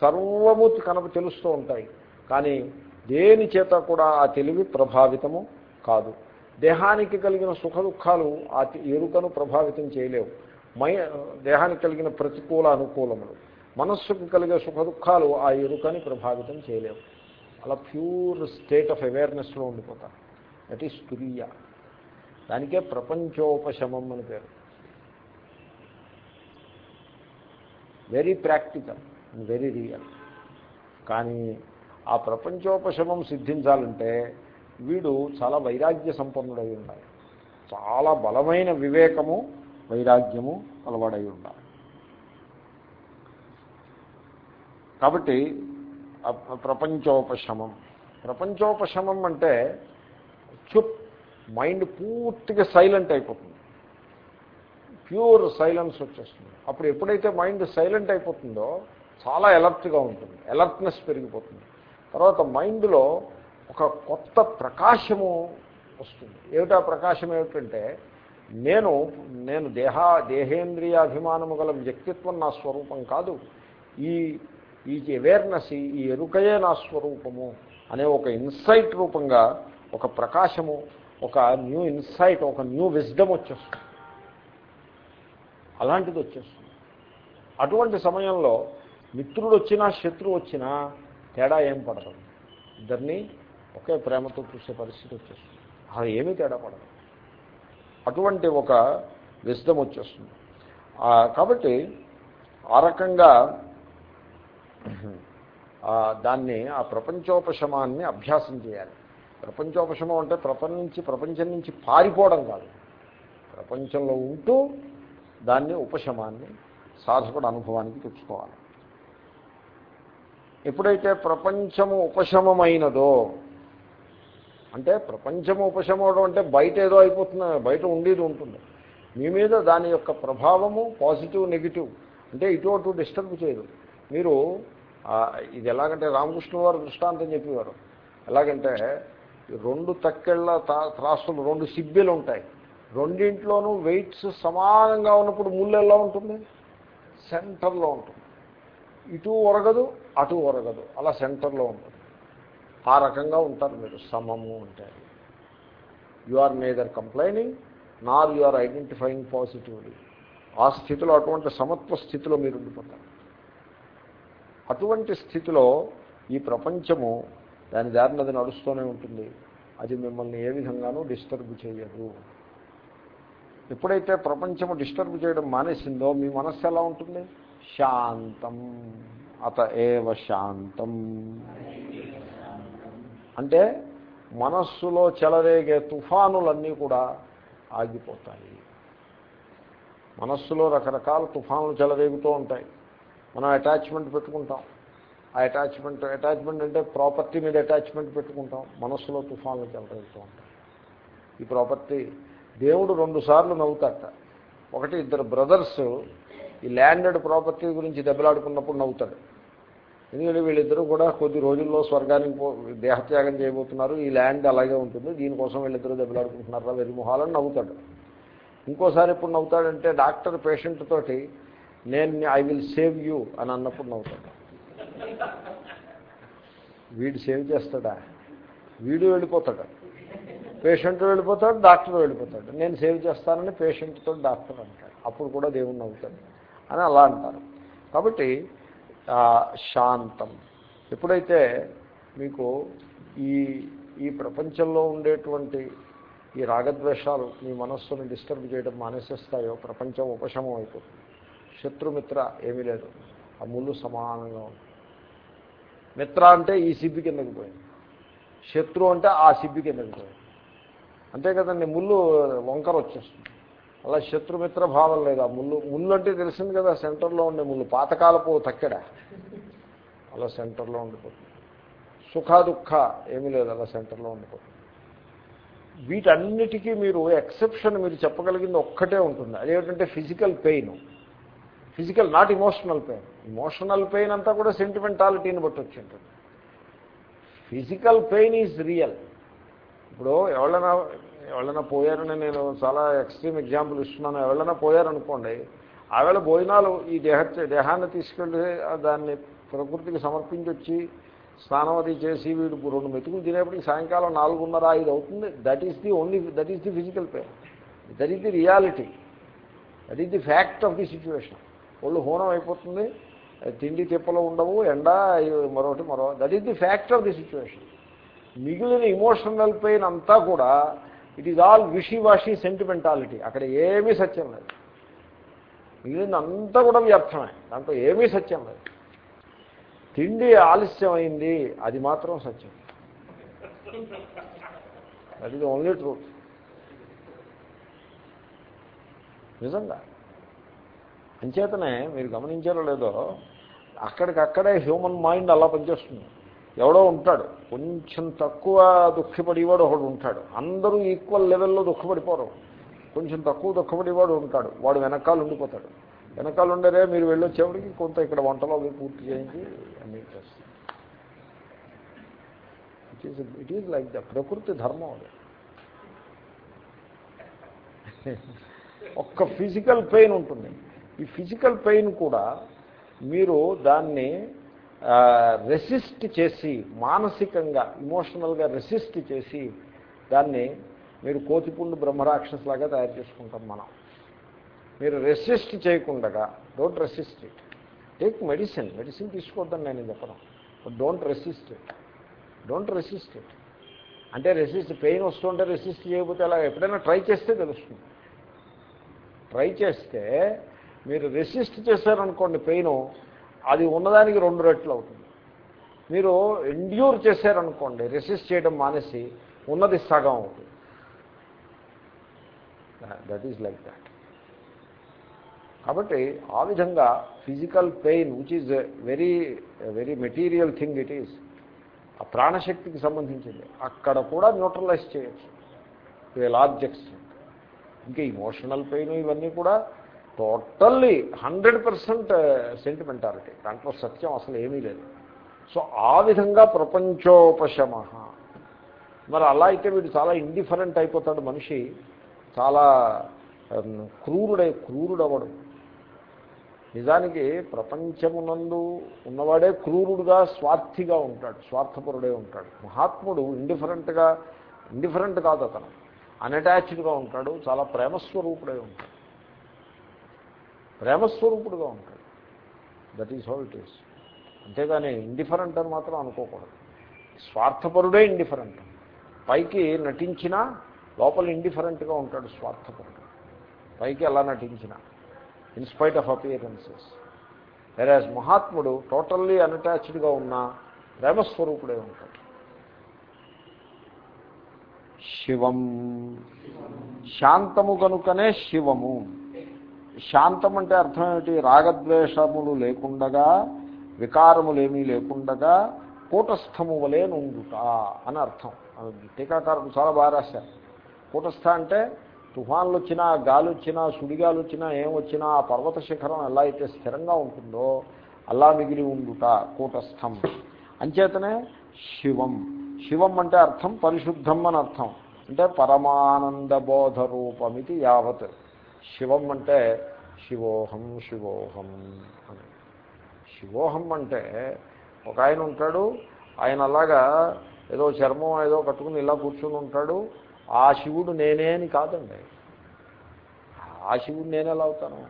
సర్వము కనప తెలుస్తూ ఉంటాయి. కానీ దేని చేత కూడా ఆ తెలివి ప్రభావితము కాదు. దేహానికి కలిగిన సుఖ దుఃఖాలు ఆ ఎరుకను ప్రభావితం చేయలేవు. మై దేహానికి కలిగిన ప్రతికూల అనుకూలములు. మనస్సుకు కలిగే సుఖ దుఃఖాలు ఆ ఎరుకని ప్రభావితం చేయలేవు. అలా ప్యూర్ స్టేట్ ఆఫ్ అవేర్నెస్లో ఉండిపోతారు దట్ ఈస్ తురియ దానికే ప్రపంచోపశమం అని పేరు. Very practical very real. కానీ ఆ ప్రపంచోపశమం సిద్ధించాలంటే వీడు చాలా వైరాగ్య సంపన్నుడై ఉండాలి. చాలా బలమైన వివేకము వైరాగ్యము అలవాడై ఉండాలి. కాబట్టి ప్రపంచోపశమం. ప్రపంచోపశమం అంటే చుప్ మైండ్ పూర్తిగా సైలెంట్ అయిపోతుంది. ప్యూర్ సైలెన్స్ వచ్చేస్తుంది. అప్పుడు ఎప్పుడైతే మైండ్ సైలెంట్ అయిపోతుందో చాలా ఎలర్ట్గా ఉంటుంది. ఎలర్ట్నెస్ పెరిగిపోతుంది. తర్వాత మైండ్లో ఒక కొత్త ప్రకాశము వస్తుంది. ఏమిటా ప్రకాశం ఏమిటంటే నేను నేను దేహ దేహేంద్రియాభిమానము గల వ్యక్తిత్వం నా స్వరూపం కాదు. ఈ ఈ అవేర్నెస్ ఈ ఎరుకయే నా స్వరూపము అనే ఒక ఇన్సైట్ రూపంగా ఒక ప్రకాశము ఒక న్యూ ఇన్సైట్ ఒక న్యూ విజ్డమ్ వచ్చేస్తుంది. అలాంటిది వచ్చేస్తుంది. అటువంటి సమయంలో మిత్రుడు వచ్చినా శత్రువు వచ్చినా తేడా ఏం పడదు. ఇద్దరినీ ఒకే ప్రేమతో చూసే పరిస్థితి వచ్చేస్తుంది. అది ఏమీ తేడా పడదు. అటువంటి ఒక విజ్డమ్ వచ్చేస్తుంది. కాబట్టి ఆ రకంగా దాన్ని ఆ ప్రపంచోపశమాన్ని అభ్యాసం చేయాలి. ప్రపంచోపశమం అంటే ప్రపంచం నుంచి ప్రపంచం నుంచి పారిపోవడం కాదు. ప్రపంచంలో ఉంటూ దాన్ని ఉపశమాన్ని సాధకుడు అనుభవానికి తెచ్చుకోవాలి. ఎప్పుడైతే ప్రపంచము ఉపశమమైనదో అంటే ప్రపంచం ఉపశమవడం అంటే బయట ఏదో అయిపోతుంది బయట ఉండేది ఉంటుంది. మీ మీద దాని యొక్క ప్రభావము పాజిటివ్ నెగిటివ్ అంటే ఇటు అటు డిస్టర్బ్ చేయదు. మీరు ఇది ఎలాగంటే రామకృష్ణ వారు దృష్టాంతం చెప్పేవారు. ఎలాగంటే రెండు తక్కెళ్ళ త్రాసులు రెండు సిబ్బిలు ఉంటాయి. రెండింట్లోనూ వెయిట్స్ సమానంగా ఉన్నప్పుడు ముళ్ళు ఎలా ఉంటుంది? సెంటర్లో ఉంటుంది. ఇటు ఒరగదు అటు ఒరగదు. అలా సెంటర్లో ఉంటుంది. ఆ రకంగా ఉంటారు మీరు. సమము అంటే you are neither complaining nor you are identifying positively ఆ స్థితిలో అటువంటి సమత్వ స్థితిలో మీరు ఉండిపోతారు. అటువంటి స్థితిలో ఈ ప్రపంచము దాని దారిని అది నడుస్తూనే ఉంటుంది. అది మిమ్మల్ని ఏ విధంగానూ డిస్టర్బ్ చేయదు. ఎప్పుడైతే ప్రపంచము డిస్టర్బ్ చేయడం మానేసిందో మీ మనస్సు ఎలా ఉంటుంది? శాంతం. అత ఏవ శాంతం. అంటే మనస్సులో చెలరేగే తుఫానులన్నీ కూడా ఆగిపోతాయి. మనస్సులో రకరకాల తుఫానులు చెలరేగుతూ ఉంటాయి. మనం అటాచ్మెంట్ పెట్టుకుంటాం. ఆ అటాచ్మెంట్ అటాచ్మెంట్ అంటే ప్రాపర్టీ మీద అటాచ్మెంట్ పెట్టుకుంటాం. మనస్సులో తుఫాన్లు చెలరేగుతూ ఉంటాయి. ఈ ప్రాపర్టీ దేవుడు రెండుసార్లు నవ్వుతాట. ఒకటి ఇద్దరు బ్రదర్స్ ఈ ల్యాండెడ్ ప్రాపర్టీ గురించి దెబ్బలాడుకున్నప్పుడు నవ్వుతాడు. ఎందుకంటే వీళ్ళిద్దరూ కూడా కొద్ది రోజుల్లో స్వర్గానికి దేహత్యాగం చేయబోతున్నారు. ఈ ల్యాండ్ అలాగే ఉంటుంది. దీనికోసం వీళ్ళిద్దరూ దెబ్బలాడుకుంటున్నారా? వెరిమొహాలని నవ్వుతాడు. ఇంకోసారి ఎప్పుడు నవ్వుతాడంటే డాక్టర్ పేషెంట్ తోటి నేను ఐ విల్ సేవ్ యూ అని అన్నప్పుడు నవ్వుతాడు. వీడు సేవ్ చేస్తాడా? వీడు వెళ్ళిపోతాడు. పేషెంట్ వెళ్ళిపోతాడు డాక్టర్ వెళ్ళిపోతాడు. నేను సేవ్ చేస్తానని పేషెంట్తో డాక్టర్ అంటాడు. అప్పుడు కూడా దేవుణ్ణి అవుతాడు అని అలా అంటారు. కాబట్టి శాంతం. ఎప్పుడైతే మీకు ఈ ఈ ప్రపంచంలో ఉండేటువంటి ఈ రాగద్వేషాలు మీ మనస్సును డిస్టర్బ్ చేయడం మానేసేస్తాయో ప్రపంచం ఉపశమం అయిపోతుంది. శత్రుమిత్ర ఏమీ లేదు. ఆ ముళ్ళు సమానంగా ఉంది మిత్ర అంటే ఈ సిబ్బి కిందకి పోయింది. శత్రు అంటే ఆ సిబ్బి కిందకి పోయింది. అంతే కదండి ముళ్ళు వంకర వచ్చేస్తుంది. అలా శత్రుమిత్ర భావం లేదా ముళ్ళు ముళ్ళు అంటే తెలిసింది కదా సెంటర్లో ఉండే ముళ్ళు. పాతకాలపు తక్కెడ. అలా సెంటర్లో ఉండిపోతుంది. సుఖ దుఃఖ ఏమీ లేదు అలా సెంటర్లో ఉండిపోతుంది. వీటన్నిటికీ మీరు ఎక్సెప్షన్ మీరు చెప్పగలిగింది ఒక్కటే ఉంటుంది. అదేమిటంటే physical pain. Physical not emotional pain. Emotional pain అంతా కూడా సెంటిమెంటాలిటీని బట్టి వచ్చి ఫిజికల్ పెయిన్ ఈజ్ రియల్. ఇప్పుడు ఎవరైనా ఎవరైనా పోయారని నేను చాలా ఎక్స్ట్రీమ్ ఎగ్జాంపుల్ ఇస్తున్నాను. ఎవరైనా పోయారనుకోండి ఆవేళ భోజనాలు ఈ దేహ దేహాన్ని తీసుకెళ్ళి దాన్ని ప్రకృతికి సమర్పించి వచ్చి స్నానం అది చేసి వీడు రెండు మెతుకులు తినేప్పటికి సాయంకాలం నాలుగున్నర ఐదు అవుతుంది. That is the only that is the physical pain that is the reality that is the fact of the situation ఒళ్ళు హోనం అయిపోతుంది తిండి తిప్పలు ఉండవు ఎండ మరొకటి మరో that is the fact of the situation మిగిలిన ఇమోషనల్ పెయిన్ అంతా కూడా it is all wishy washy sentimentality అక్కడ ఏమీ సత్యం లేదు. మిగిలిన అంతా కూడా వ్యర్థమే. దాంట్లో ఏమీ సత్యం లేదు. తిండి ఆలస్యం అయింది అది మాత్రం సత్యం. దట్ ఈజ్ ఓన్లీ ట్రూత్ నిజంగా. అంచేతనే మీరు గమనించారో లేదో అక్కడికక్కడే హ్యూమన్ మైండ్ అలా పనిచేస్తుంది. ఎవడో ఉంటాడు. కొంచెం తక్కువ దుఃఖపడేవాడు ఒకడు ఉంటాడు. అందరూ ఈక్వల్ లెవెల్లో దుఃఖపడిపోరు. కొంచెం తక్కువ దుఃఖపడేవాడు ఉంటాడు. వాడు వెనకాల ఉండిపోతాడు. వెనకాల ఉండరే మీరు వెళ్ళొచ్చేవాడికి కొంత ఇక్కడ వంటలో అవి పూర్తి చేయించి అన్నీ చేస్తాం it is it is like the prakriti ధర్మం అది. ఒక్క ఫిజికల్ పెయిన్ ఉంటుంది. ఈ ఫిజికల్ పెయిన్ కూడా మీరు దాన్ని రెసిస్ట్ చేసి మానసికంగా ఇమోషనల్గా రెసిస్ట్ చేసి దాన్ని మీరు కోతిపుండు బ్రహ్మరాక్షసులాగా తయారు చేసుకుంటాం మనం. మీరు రెసిస్ట్ చేయకుండా don't resist it take medicine medicine తీసుకోవద్దని నేను చెప్పడం don't resist it don't resist it అంటే రెసిస్ట్ పెయిన్ వస్తుంటే రెసిస్ట్ చేయకపోతే అలా ఎప్పుడైనా ట్రై చేస్తే తెలుస్తుంది. ట్రై చేస్తే మీరు రెసిస్ట్ చేశారనుకోండి పెయిన్ అది ఉన్నదానికి రెండు రెట్లు అవుతుంది. మీరు ఎండ్యూర్ చేశారనుకోండి రెసిస్ట్ చేయడం మానేసి ఉన్నది సగం అవుతుంది. దట్ ఈజ్ లైక్ దాట్ కాబట్టి ఆ విధంగా physical pain which is very very material thing it is ఆ ప్రాణశక్తికి సంబంధించింది. అక్కడ కూడా న్యూట్రలైజ్ చేయొచ్చు. టు ఏ లార్జ్ ఎక్స్టెంట్ ఇంకా ఇమోషనల్ పెయిన్ ఇవన్నీ కూడా టోటల్లీ హండ్రెడ్ పర్సెంట్ సెంటిమెంటాలిటీ. దాంట్లో సత్యం అసలు ఏమీ లేదు. సో ఆ విధంగా ప్రపంచోపశమ. మరి అలా అయితే వీడు చాలా ఇండిఫరెంట్ అయిపోతాడు మనిషి. చాలా క్రూరుడై క్రూరుడవడు. నిజానికి ప్రపంచమునందు ఉన్నవాడే క్రూరుడుగా స్వార్థిగా ఉంటాడు స్వార్థపరుడే ఉంటాడు. మహాత్ముడు ఇండిఫరెంట్గా ఇండిఫరెంట్ కాదు అతను. అన్అటాచ్డ్గా ఉంటాడు చాలా ప్రేమస్వరూపుడై ఉంటాడు. ప్రేమస్వరూపుడుగా ఉంటాడు. That is how it is అంతేగాని ఇండిఫరెంట్ అని మాత్రం అనుకోకూడదు. స్వార్థపరుడే ఇండిఫరెంట్ పైకి నటించినా లోపల ఇండిఫరెంట్గా ఉంటాడు స్వార్థపరుడు. పైకి ఎలా నటించినా. ఇన్స్పైట్ ఆఫ్ అపియరెన్సెస్ వెరాజ్ మహాత్ముడు టోటల్లీ అన్అటాచ్డ్గా ఉన్న ప్రేమస్వరూపుడే ఉంటాడు. శివం. శాంతము కనుకనే శివము. శాంతం అంటే అర్థం ఏమిటి? రాగద్వేషములు లేకుండగా వికారములేమీ లేకుండగా కూటస్థము వలె నుండుట అని అర్థం. టీకాకారులు చాలా బాగా రాశారు. కూటస్థ అంటే తుఫాన్లు వచ్చినా గాలి వచ్చినా సుడిగాలు వచ్చినా ఏం వచ్చినా ఆ పర్వత శిఖరం ఎలా అయితే స్థిరంగా ఉంటుందో అలా మిగిలి ఉండుట కూటస్థం. అంచేతనే శివం. శివం అంటే అర్థం పరిశుద్ధం అని అర్థం. అంటే పరమానంద బోధ రూపమితి యావత్. శివం అంటే శివోహం శివోహం అని. శివోహం అంటే ఒక ఆయన ఉంటాడు ఆయన అలాగా ఏదో చర్మం ఏదో కట్టుకుని ఇలా కూర్చుని ఉంటాడు ఆ శివుడు నేనే అని కాదండి. ఆ శివుడు నేను ఎలా అవుతాను.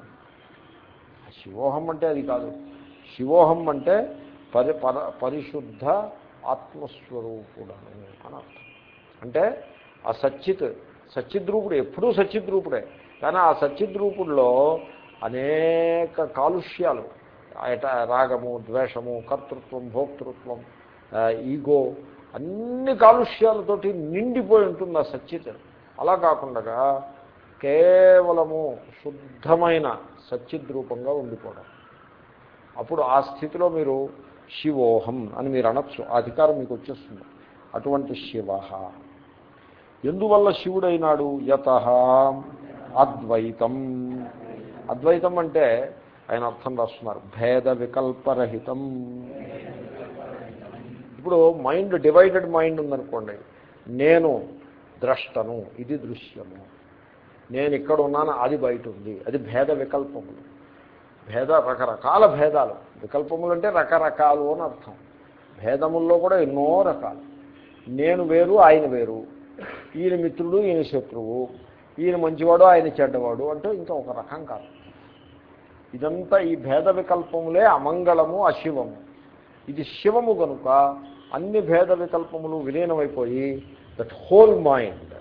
శివోహం అంటే అది కాదు. శివోహం అంటే పరి పర పరిశుద్ధ ఆత్మస్వరూపుడు అని అర్థం. అంటే ఆ సచ్చిత్ సచ్చిద్రూపుడు ఎప్పుడూ సచ్చిద్రూపుడే. కానీ ఆ సచ్చిద్రూపుల్లో అనేక కాలుష్యాలు. రాగము ద్వేషము కర్తృత్వం భోక్తృత్వం ఈగో అన్ని కాలుష్యాలతోటి నిండిపోయి ఉంటుంది ఆ సచ్చిత్. అలా కాకుండా కేవలము శుద్ధమైన సచ్చిద్రూపంగా ఉండిపోవడం. అప్పుడు ఆ స్థితిలో మీరు శివోహం అని మీరు అనొచ్చు. అధికారం మీకు వచ్చేస్తుంది. అటువంటి శివ. ఎందువల్ల శివుడైనాడు? యత. అద్వైతం. అద్వైతం అంటే ఆయన అర్థం రాస్తున్నారు. భేద వికల్పరహితం. ఇప్పుడు మైండ్ డివైడెడ్ మైండ్ ఉందనుకోండి. నేను ద్రష్టను ఇది దృశ్యము. నేను ఇక్కడ ఉన్నాను అది బయట ఉంది. అది భేద వికల్పములు. భేద రకరకాల భేదాలు. వికల్పములు అంటే రకరకాలు అని అర్థం. భేదముల్లో కూడా ఎన్నో రకాలు. నేను వేరు ఆయన వేరు. ఈయన మిత్రుడు ఈయన శత్రువు. ఈయన మంచివాడు ఆయన చెడ్డవాడు అంటే ఇంకా ఒక రకం కాదు. ఇదంతా ఈ భేద వికల్పములే అమంగళము అశివము. ఇది శివము కనుక అన్ని భేద వికల్పములు విలీనమైపోయి that whole mind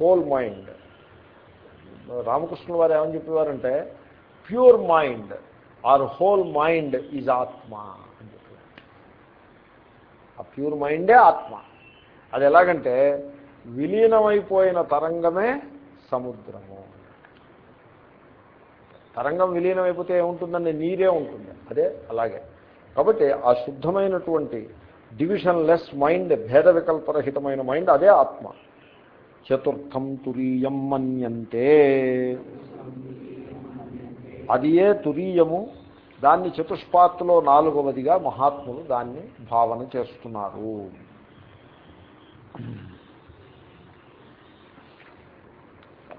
whole mind రామకృష్ణుల వారు ఏమని చెప్పేవారంటే pure mind or whole mind is atma అని చెప్పేవారు. ఆ ప్యూర్ మైండే ఆత్మ. అది ఎలాగంటే విలీనమైపోయిన తరంగమే సముద్రము. తరంగం విలీనమైపోతే ఏముంటుందండి? నీరే ఉంటుంది. అదే అలాగే. కాబట్టి ఆ శుద్ధమైనటువంటి డివిజన్ లెస్ మైండ్ భేద వికల్పరహితమైన మైండ్ అదే ఆత్మ. చతుర్థం తురీయం మన్యంతే. అది ఏ తురీయము? దాన్ని చతుష్పాత్లో నాలుగవదిగా మహాత్ములు దాన్ని భావన చేస్తున్నారు.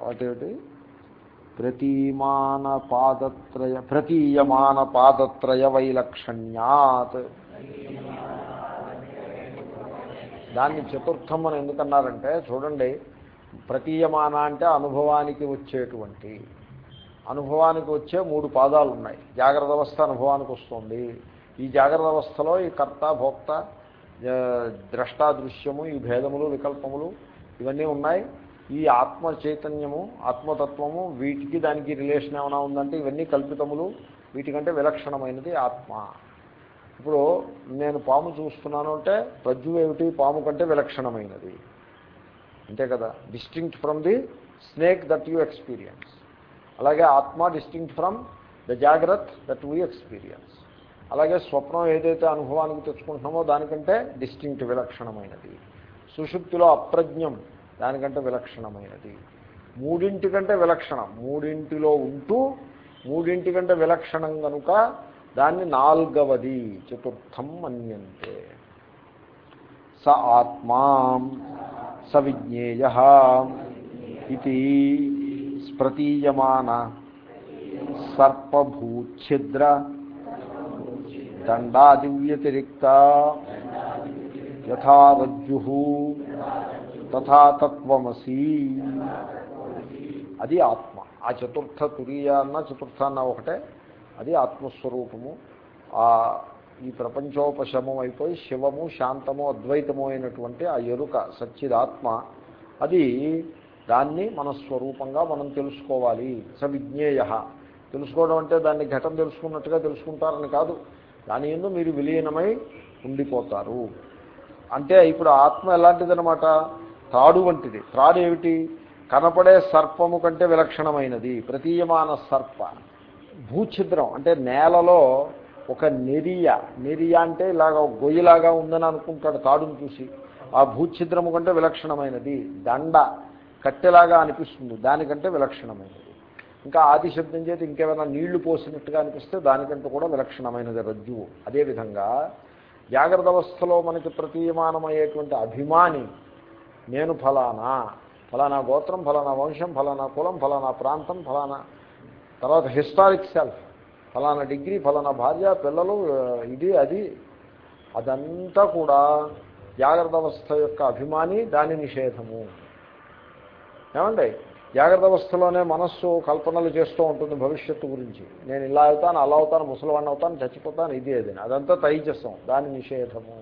అదేంటి? ప్రతీమాన పాదత్రయ ప్రతీయమాన పాదత్రయ వైలక్షణ్యాత్ దాన్ని చతుర్థం అని ఎందుకన్నారంటే చూడండి ప్రతీయమాన అంటే అనుభవానికి వచ్చేటువంటి. అనుభవానికి వచ్చే మూడు పాదాలు ఉన్నాయి జాగ్రత్త అవస్థ అనుభవానికి వస్తుంది. ఈ జాగ్రత్త అవస్థలో ఈ కర్త భోక్త ద్రష్టా దృశ్యము ఈ భేదములు వికల్పములు ఇవన్నీ ఉన్నాయి. ఈ ఆత్మ చైతన్యము ఆత్మతత్వము వీటికి దానికి రిలేషన్ ఏమైనా ఉందంటే ఇవన్నీ కల్పితములు. వీటికంటే విలక్షణమైనది ఆత్మ. ఇప్పుడు నేను పాము చూస్తున్నాను అంటే రజ్జు ఏమిటి? పాము కంటే విలక్షణమైనది. అంతే కదా? Distinct from the snake that you experience అలాగే ఆత్మ distinct from the jagrat that we experience అలాగే స్వప్నం ఏదైతే అనుభవానికి తెచ్చుకుంటున్నామో దానికంటే డిస్టింక్ట్ విలక్షణమైనది. సుషుప్తిలో అప్రజ్ఞం. దానికంటే విలక్షణమైనది. మూడింటికంటే విలక్షణం. మూడింటిలో ఉంటూ మూడింటికంటే విలక్షణం కనుక దాన్ని నాల్గవది చతుర్థం మన్యంతే. స ఆత్మా స విజ్ఞేయ ఇది ప్రతీయమాన సర్పభూఛిద్ర దండాదివ్యతిరిక్త యథారజ్జు తథా తత్వమసి. అది ఆత్మ. ఆ చతుర్థ తురీయ అన్న చతుర్థ అన్న ఒకటే. అది ఆత్మస్వరూపము. ఆ ఈ ప్రపంచోపశమం అయిపోయి శివము శాంతము అద్వైతము అయినటువంటి ఆ ఎరుక సచ్చిదాత్మ అది దాన్ని మన స్వరూపంగా మనం తెలుసుకోవాలి. సవిజ్ఞేయ తెలుసుకోవడం అంటే దాన్ని ఘటం తెలుసుకున్నట్టుగా తెలుసుకుంటారని కాదు. దాని ఎందు మీరు విలీనమై ఉండిపోతారు. అంటే ఇప్పుడు ఆత్మ ఎలాంటిదనమాట త్రాడు వంటిది. త్రాడు ఏమిటి? కనపడే సర్పము కంటే విలక్షణమైనది. ప్రతీయమాన సర్ప. భూఛిద్రం అంటే నేలలో ఒక నెరియ. నెరియ అంటే ఇలాగ గొయ్యిలాగా ఉందని అనుకుంటాడు తాడును చూసి. ఆ భూఛిద్రము కంటే విలక్షణమైనది. దండ కట్టెలాగా అనిపిస్తుంది. దానికంటే విలక్షణమైనది. ఇంకా ఆది శబ్దం చేతి ఇంకేమైనా నీళ్ళు పోసినట్టుగా అనిపిస్తే దానికంటే కూడా విలక్షణమైనది రజ్జువు. అదేవిధంగా జాగ్రత్త అవస్థలో మనకి ప్రతీయమానమయ్యేటువంటి అభిమాని నేను ఫలానా ఫలానా గోత్రం ఫలానా వంశం ఫలానా కులం ఫలానా ప్రాంతం ఫలానా తర్వాత హిస్టారిక్ సెల్ఫ్ ఫలానా డిగ్రీ ఫలానా భార్య పిల్లలు ఇది అది అదంతా కూడా జాగ్రత్త అవస్థ యొక్క అభిమాని దాని నిషేధము. ఏమండి? జాగ్రత్త అవస్థలోనే మనస్సు కల్పనలు చేస్తూ ఉంటుంది భవిష్యత్తు గురించి. నేను ఇలా అవుతాను అలా అవుతాను ముసలివాడిని అవుతాను చచ్చిపోతాను ఇది అది అదంతా తైజస్సం దాని నిషేధము.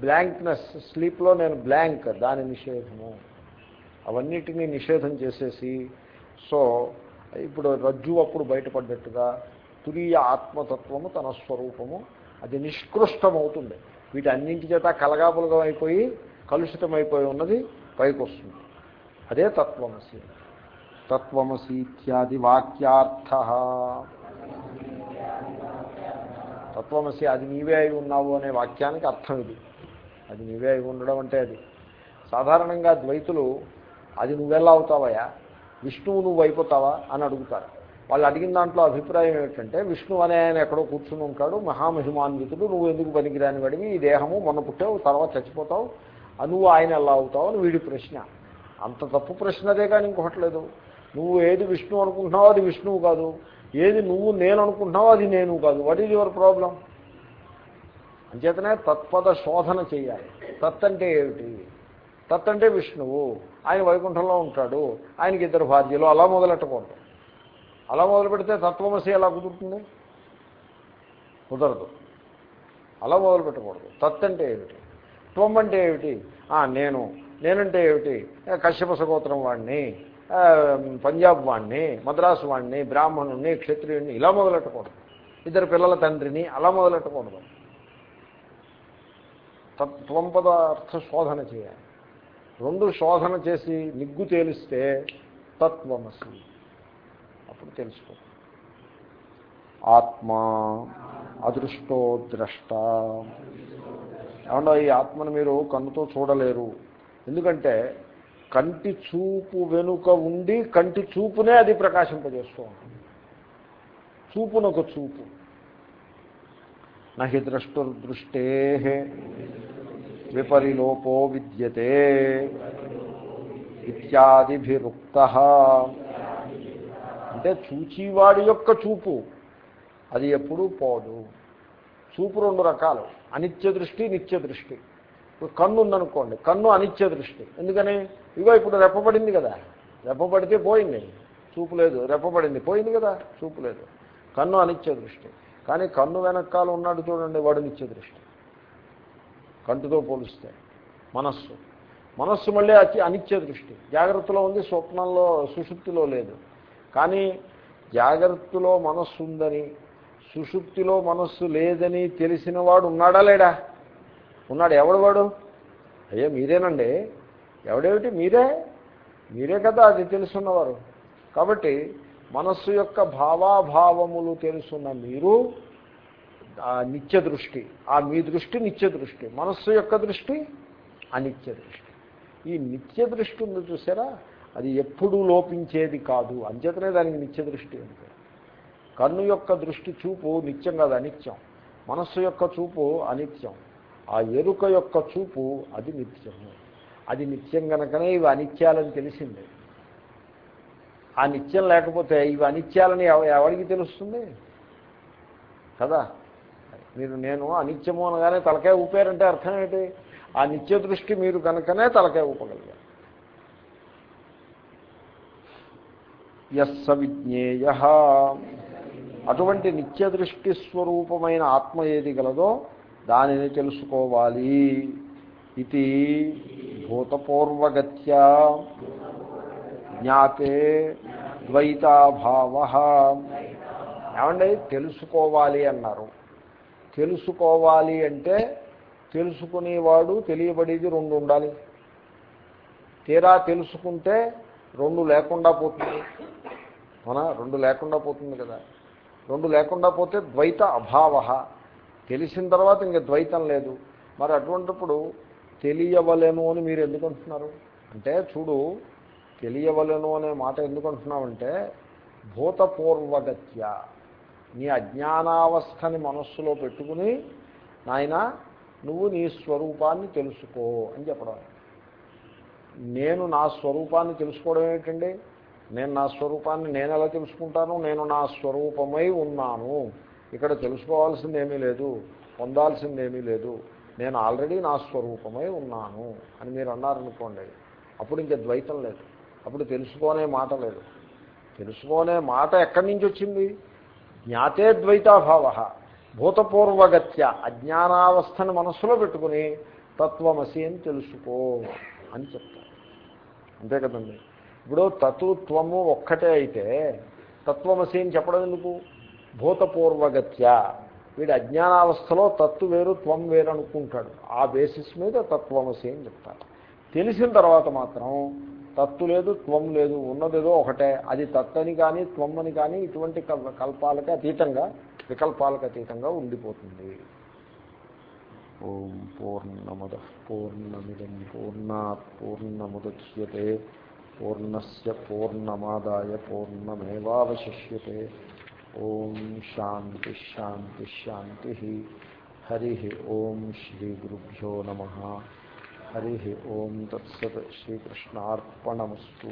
బ్లాంక్నెస్ స్లీప్లో నేను బ్లాంక్ దాని నిషేధము. అవన్నిటినీ నిషేధం చేసేసి సో ఇప్పుడు రజ్జు అప్పుడు బయటపడ్డట్టుగా తురీయ ఆత్మతత్వము తన స్వరూపము అది నిష్కృష్టమవుతుంది. వీటన్నింటి చేత కలగాపులగం అయిపోయి కలుషితమైపోయి ఉన్నది పైకి వస్తుంది అదే తత్వమసి. తత్వమసి ఇత్యాది వాక్యార్థ. తత్వమసి అది నీవే అయి ఉన్నావు అనే వాక్యానికి అర్థం ఇది. అది నువ్వే అయి ఉండడం అంటే అది. సాధారణంగా ద్వైతులు అది నువ్వెలా అవుతావయా విష్ణువు నువ్వు అయిపోతావా? అని అడుగుతారు. వాళ్ళు అడిగిన దాంట్లో అభిప్రాయం ఏమిటంటే విష్ణు అనే ఆయన ఎక్కడో కూర్చుని ఉంటాడు మహామహిమాన్వితుడు నువ్వు ఎందుకు పనికిరాని వాడివి? ఈ దేహము మొన్న పుట్టావు తర్వాత చచ్చిపోతావు నువ్వు ఆయన ఎలా అవుతావు? అని వీడి ప్రశ్న. అంత తప్పు ప్రశ్నదే కానీ ఇంకొకటి లేదు. నువ్వు ఏది విష్ణు అనుకుంటున్నావో అది విష్ణువు కాదు. ఏది నువ్వు నేను అనుకుంటున్నావో అది నేను కాదు. వాట్ ఈజ్ యువర్ ప్రాబ్లం అంచేతనే తత్పద శోధన చేయాలి. తత్ అంటే ఏమిటి? తత్ అంటే విష్ణువు. ఆయన వైకుంఠంలో ఉంటాడు. ఆయనకి ఇద్దరు భార్యలు. అలా మొదలెట్టకూడదు. అలా మొదలు పెడితే తత్వమసి ఎలా కుదురుతుంది? కుదరదు. అలా మొదలు పెట్టకూడదు తత్ అంటే ఏమిటి? త్వం అంటే ఏమిటి నేను. నేనంటే ఏమిటి? కశ్యప సగోత్రం వాడిని పంజాబ్ వాడిని మద్రాసు వాడిని బ్రాహ్మణుణ్ణి. క్షత్రియుడిని ఇలా మొదలెట్టకూడదు. ఇద్దరు పిల్లల తండ్రిని అలా మొదలెట్టకూడదు. తత్వం పదార్థ శోధన చేయాలి రెండు శోధన చేసి నిగ్గు తేలిస్తే తత్వమసి. అప్పుడు తెలుసుకో. ఆత్మ అదృష్టో ద్రష్ట. ఏమన్నా ఈ ఆత్మను మీరు కన్నుతో చూడలేరు. ఎందుకంటే కంటి చూపు వెనుక ఉండి కంటి చూపునే అది ప్రకాశింపజేస్తూ ఉంటుంది చూపునొక చూపు. నహి ద్రష్టుర్దృష్టే విపరిలోపో విద్యతే ఇత్యాదిభిరుక్త. అంటే చూచివాడి యొక్క చూపు అది ఎప్పుడూ పోదు. చూపు రెండు రకాలు అనిత్య దృష్టి నిత్య దృష్టి. ఇప్పుడు కన్ను ఉందనుకోండి కన్ను అనిత్య దృష్టి. ఎందుకని? ఇగో ఇప్పుడు రెప్పబడింది కదా రెప్పబడితే పోయింది. చూపు లేదు రెప్పబడింది పోయింది కదా చూపు లేదు. కన్ను అనిత్య దృష్టి. కానీ కన్ను వెనకాల ఉన్నాడు చూడండి వాడు నిత్య దృష్టి. కంటితో పోలిస్తే మనస్సు. మనస్సు మళ్ళీ అతి అనిత్య దృష్టి. జాగ్రత్తలో ఉంది స్వప్నంలో సుషుప్తిలో లేదు. కానీ జాగ్రత్తలో మనస్సు ఉందని సుషుప్తిలో మనస్సు లేదని తెలిసిన వాడు ఉన్నాడా లేడా? ఉన్నాడు. ఎవడు వాడు? అయ్యో మీరేనండి. ఎవడేమిటి? మీరే. మీరే కదా అది తెలుసున్నవారు. కాబట్టి మనస్సు యొక్క భావాభావములు తెలుసున్న మీరు నిత్య దృష్టి ఆ మీ దృష్టి నిత్య దృష్టి మనస్సు యొక్క దృష్టి అనిత్య దృష్టి. ఈ నిత్య దృష్టి ఉంది చూసారా? అది ఎప్పుడూ లోపించేది కాదు. అంచేతనే దానికి నిత్య దృష్టి అంటే కన్ను యొక్క దృష్టి చూపు నిత్యం కాదు అనిత్యం. మనస్సు యొక్క చూపు అనిత్యం. ఆ ఎరుక యొక్క చూపు అది నిత్యము. అది నిత్యం కనుకనే ఇవి అనిత్యాలని తెలిసిందే. ఆ నిత్యం లేకపోతే ఇవి అనిత్యాలని ఎవరికి తెలుస్తుంది? కదా? మీరు నేను అనిత్యము అనగానే తలకాయ ఊపారంటే అర్థం ఏంటి? ఆ నిత్య దృష్టి మీరు కనుకనే తలకాయ ఊపగలిగారు. ఎస్ విజ్ఞేయ. అటువంటి నిత్య దృష్టి స్వరూపమైన ఆత్మ ఏది గలదో దానిని తెలుసుకోవాలి. ఇది భూతపూర్వగత్యా. జ్ఞాతే ద్వైతాభావ. ఏమండి? తెలుసుకోవాలి అన్నారు. తెలుసుకోవాలి అంటే తెలుసుకునేవాడు తెలియబడేది రెండు ఉండాలి. తీరా తెలుసుకుంటే రెండు లేకుండా పోతుంది. అవునా? రెండు లేకుండా పోతుంది కదా. రెండు లేకుండా పోతే ద్వైత అభావ తెలిసిన తర్వాత ఇంక ద్వైతం లేదు. మరి అటువంటిప్పుడు తెలియవలేము అని మీరు ఎందుకు అంటున్నారు? అంటే చూడు తెలియవలను అనే మాట ఎందుకు అంటున్నామంటే భూతపూర్వగత్య నీ అజ్ఞానావస్థని మనస్సులో పెట్టుకుని నాయన నువ్వు నీ స్వరూపాన్ని తెలుసుకో అని చెప్పడం. నేను నా స్వరూపాన్ని తెలుసుకోవడం ఏంటండి? నేను నా స్వరూపాన్ని నేను ఎలా తెలుసుకుంటాను? నేను నా స్వరూపమై ఉన్నాను. ఇక్కడ తెలుసుకోవాల్సింది ఏమీ లేదు పొందాల్సిందేమీ లేదు. నేను ఆల్రెడీ నా స్వరూపమై ఉన్నాను అని మీరు అన్నారనుకోండి అప్పుడు ఇంకా ద్వైతం లేదు. అప్పుడు తెలుసుకోనే మాట లేదు. తెలుసుకోనే మాట ఎక్కడి నుంచి వచ్చింది? జ్ఞాతే ద్వైతాభావ భూతపూర్వగత్య అజ్ఞానావస్థను మనస్సులో పెట్టుకుని తత్వమసి అని తెలుసుకో అని చెప్తారు. అంతే కదండి. ఇప్పుడు తత్వము ఒక్కటే అయితే తత్వమసి అని చెప్పడం ఎందుకు? భూతపూర్వగత్య. వీడు అజ్ఞానావస్థలో తత్తు వేరు త్వం వేరు అనుకుంటాడు. ఆ బేసిస్ మీద తత్వమసి అని చెప్తారు. తెలిసిన తర్వాత మాత్రం తత్తు లేదు త్వం లేదు ఉన్నదేదో ఒకటే. అది తత్తని కానీ త్వం అని కానీ ఇటువంటి కల్పాలకు అతీతంగా వికల్పాలకు అతీతంగా ఉండిపోతుంది. ఓం పూర్ణముద పూర్ణమిదం పూర్ణా పూర్ణముద్యతే పూర్ణస్ పూర్ణమాదాయ పూర్ణమేవాశిష్యే ఓం శాంతి శాంతి శాంతి. హరి ఓం శ్రీ గురుభ్యో నమ. హరి ఓం తత్సత్ శ్రీకృష్ణార్పణమస్తు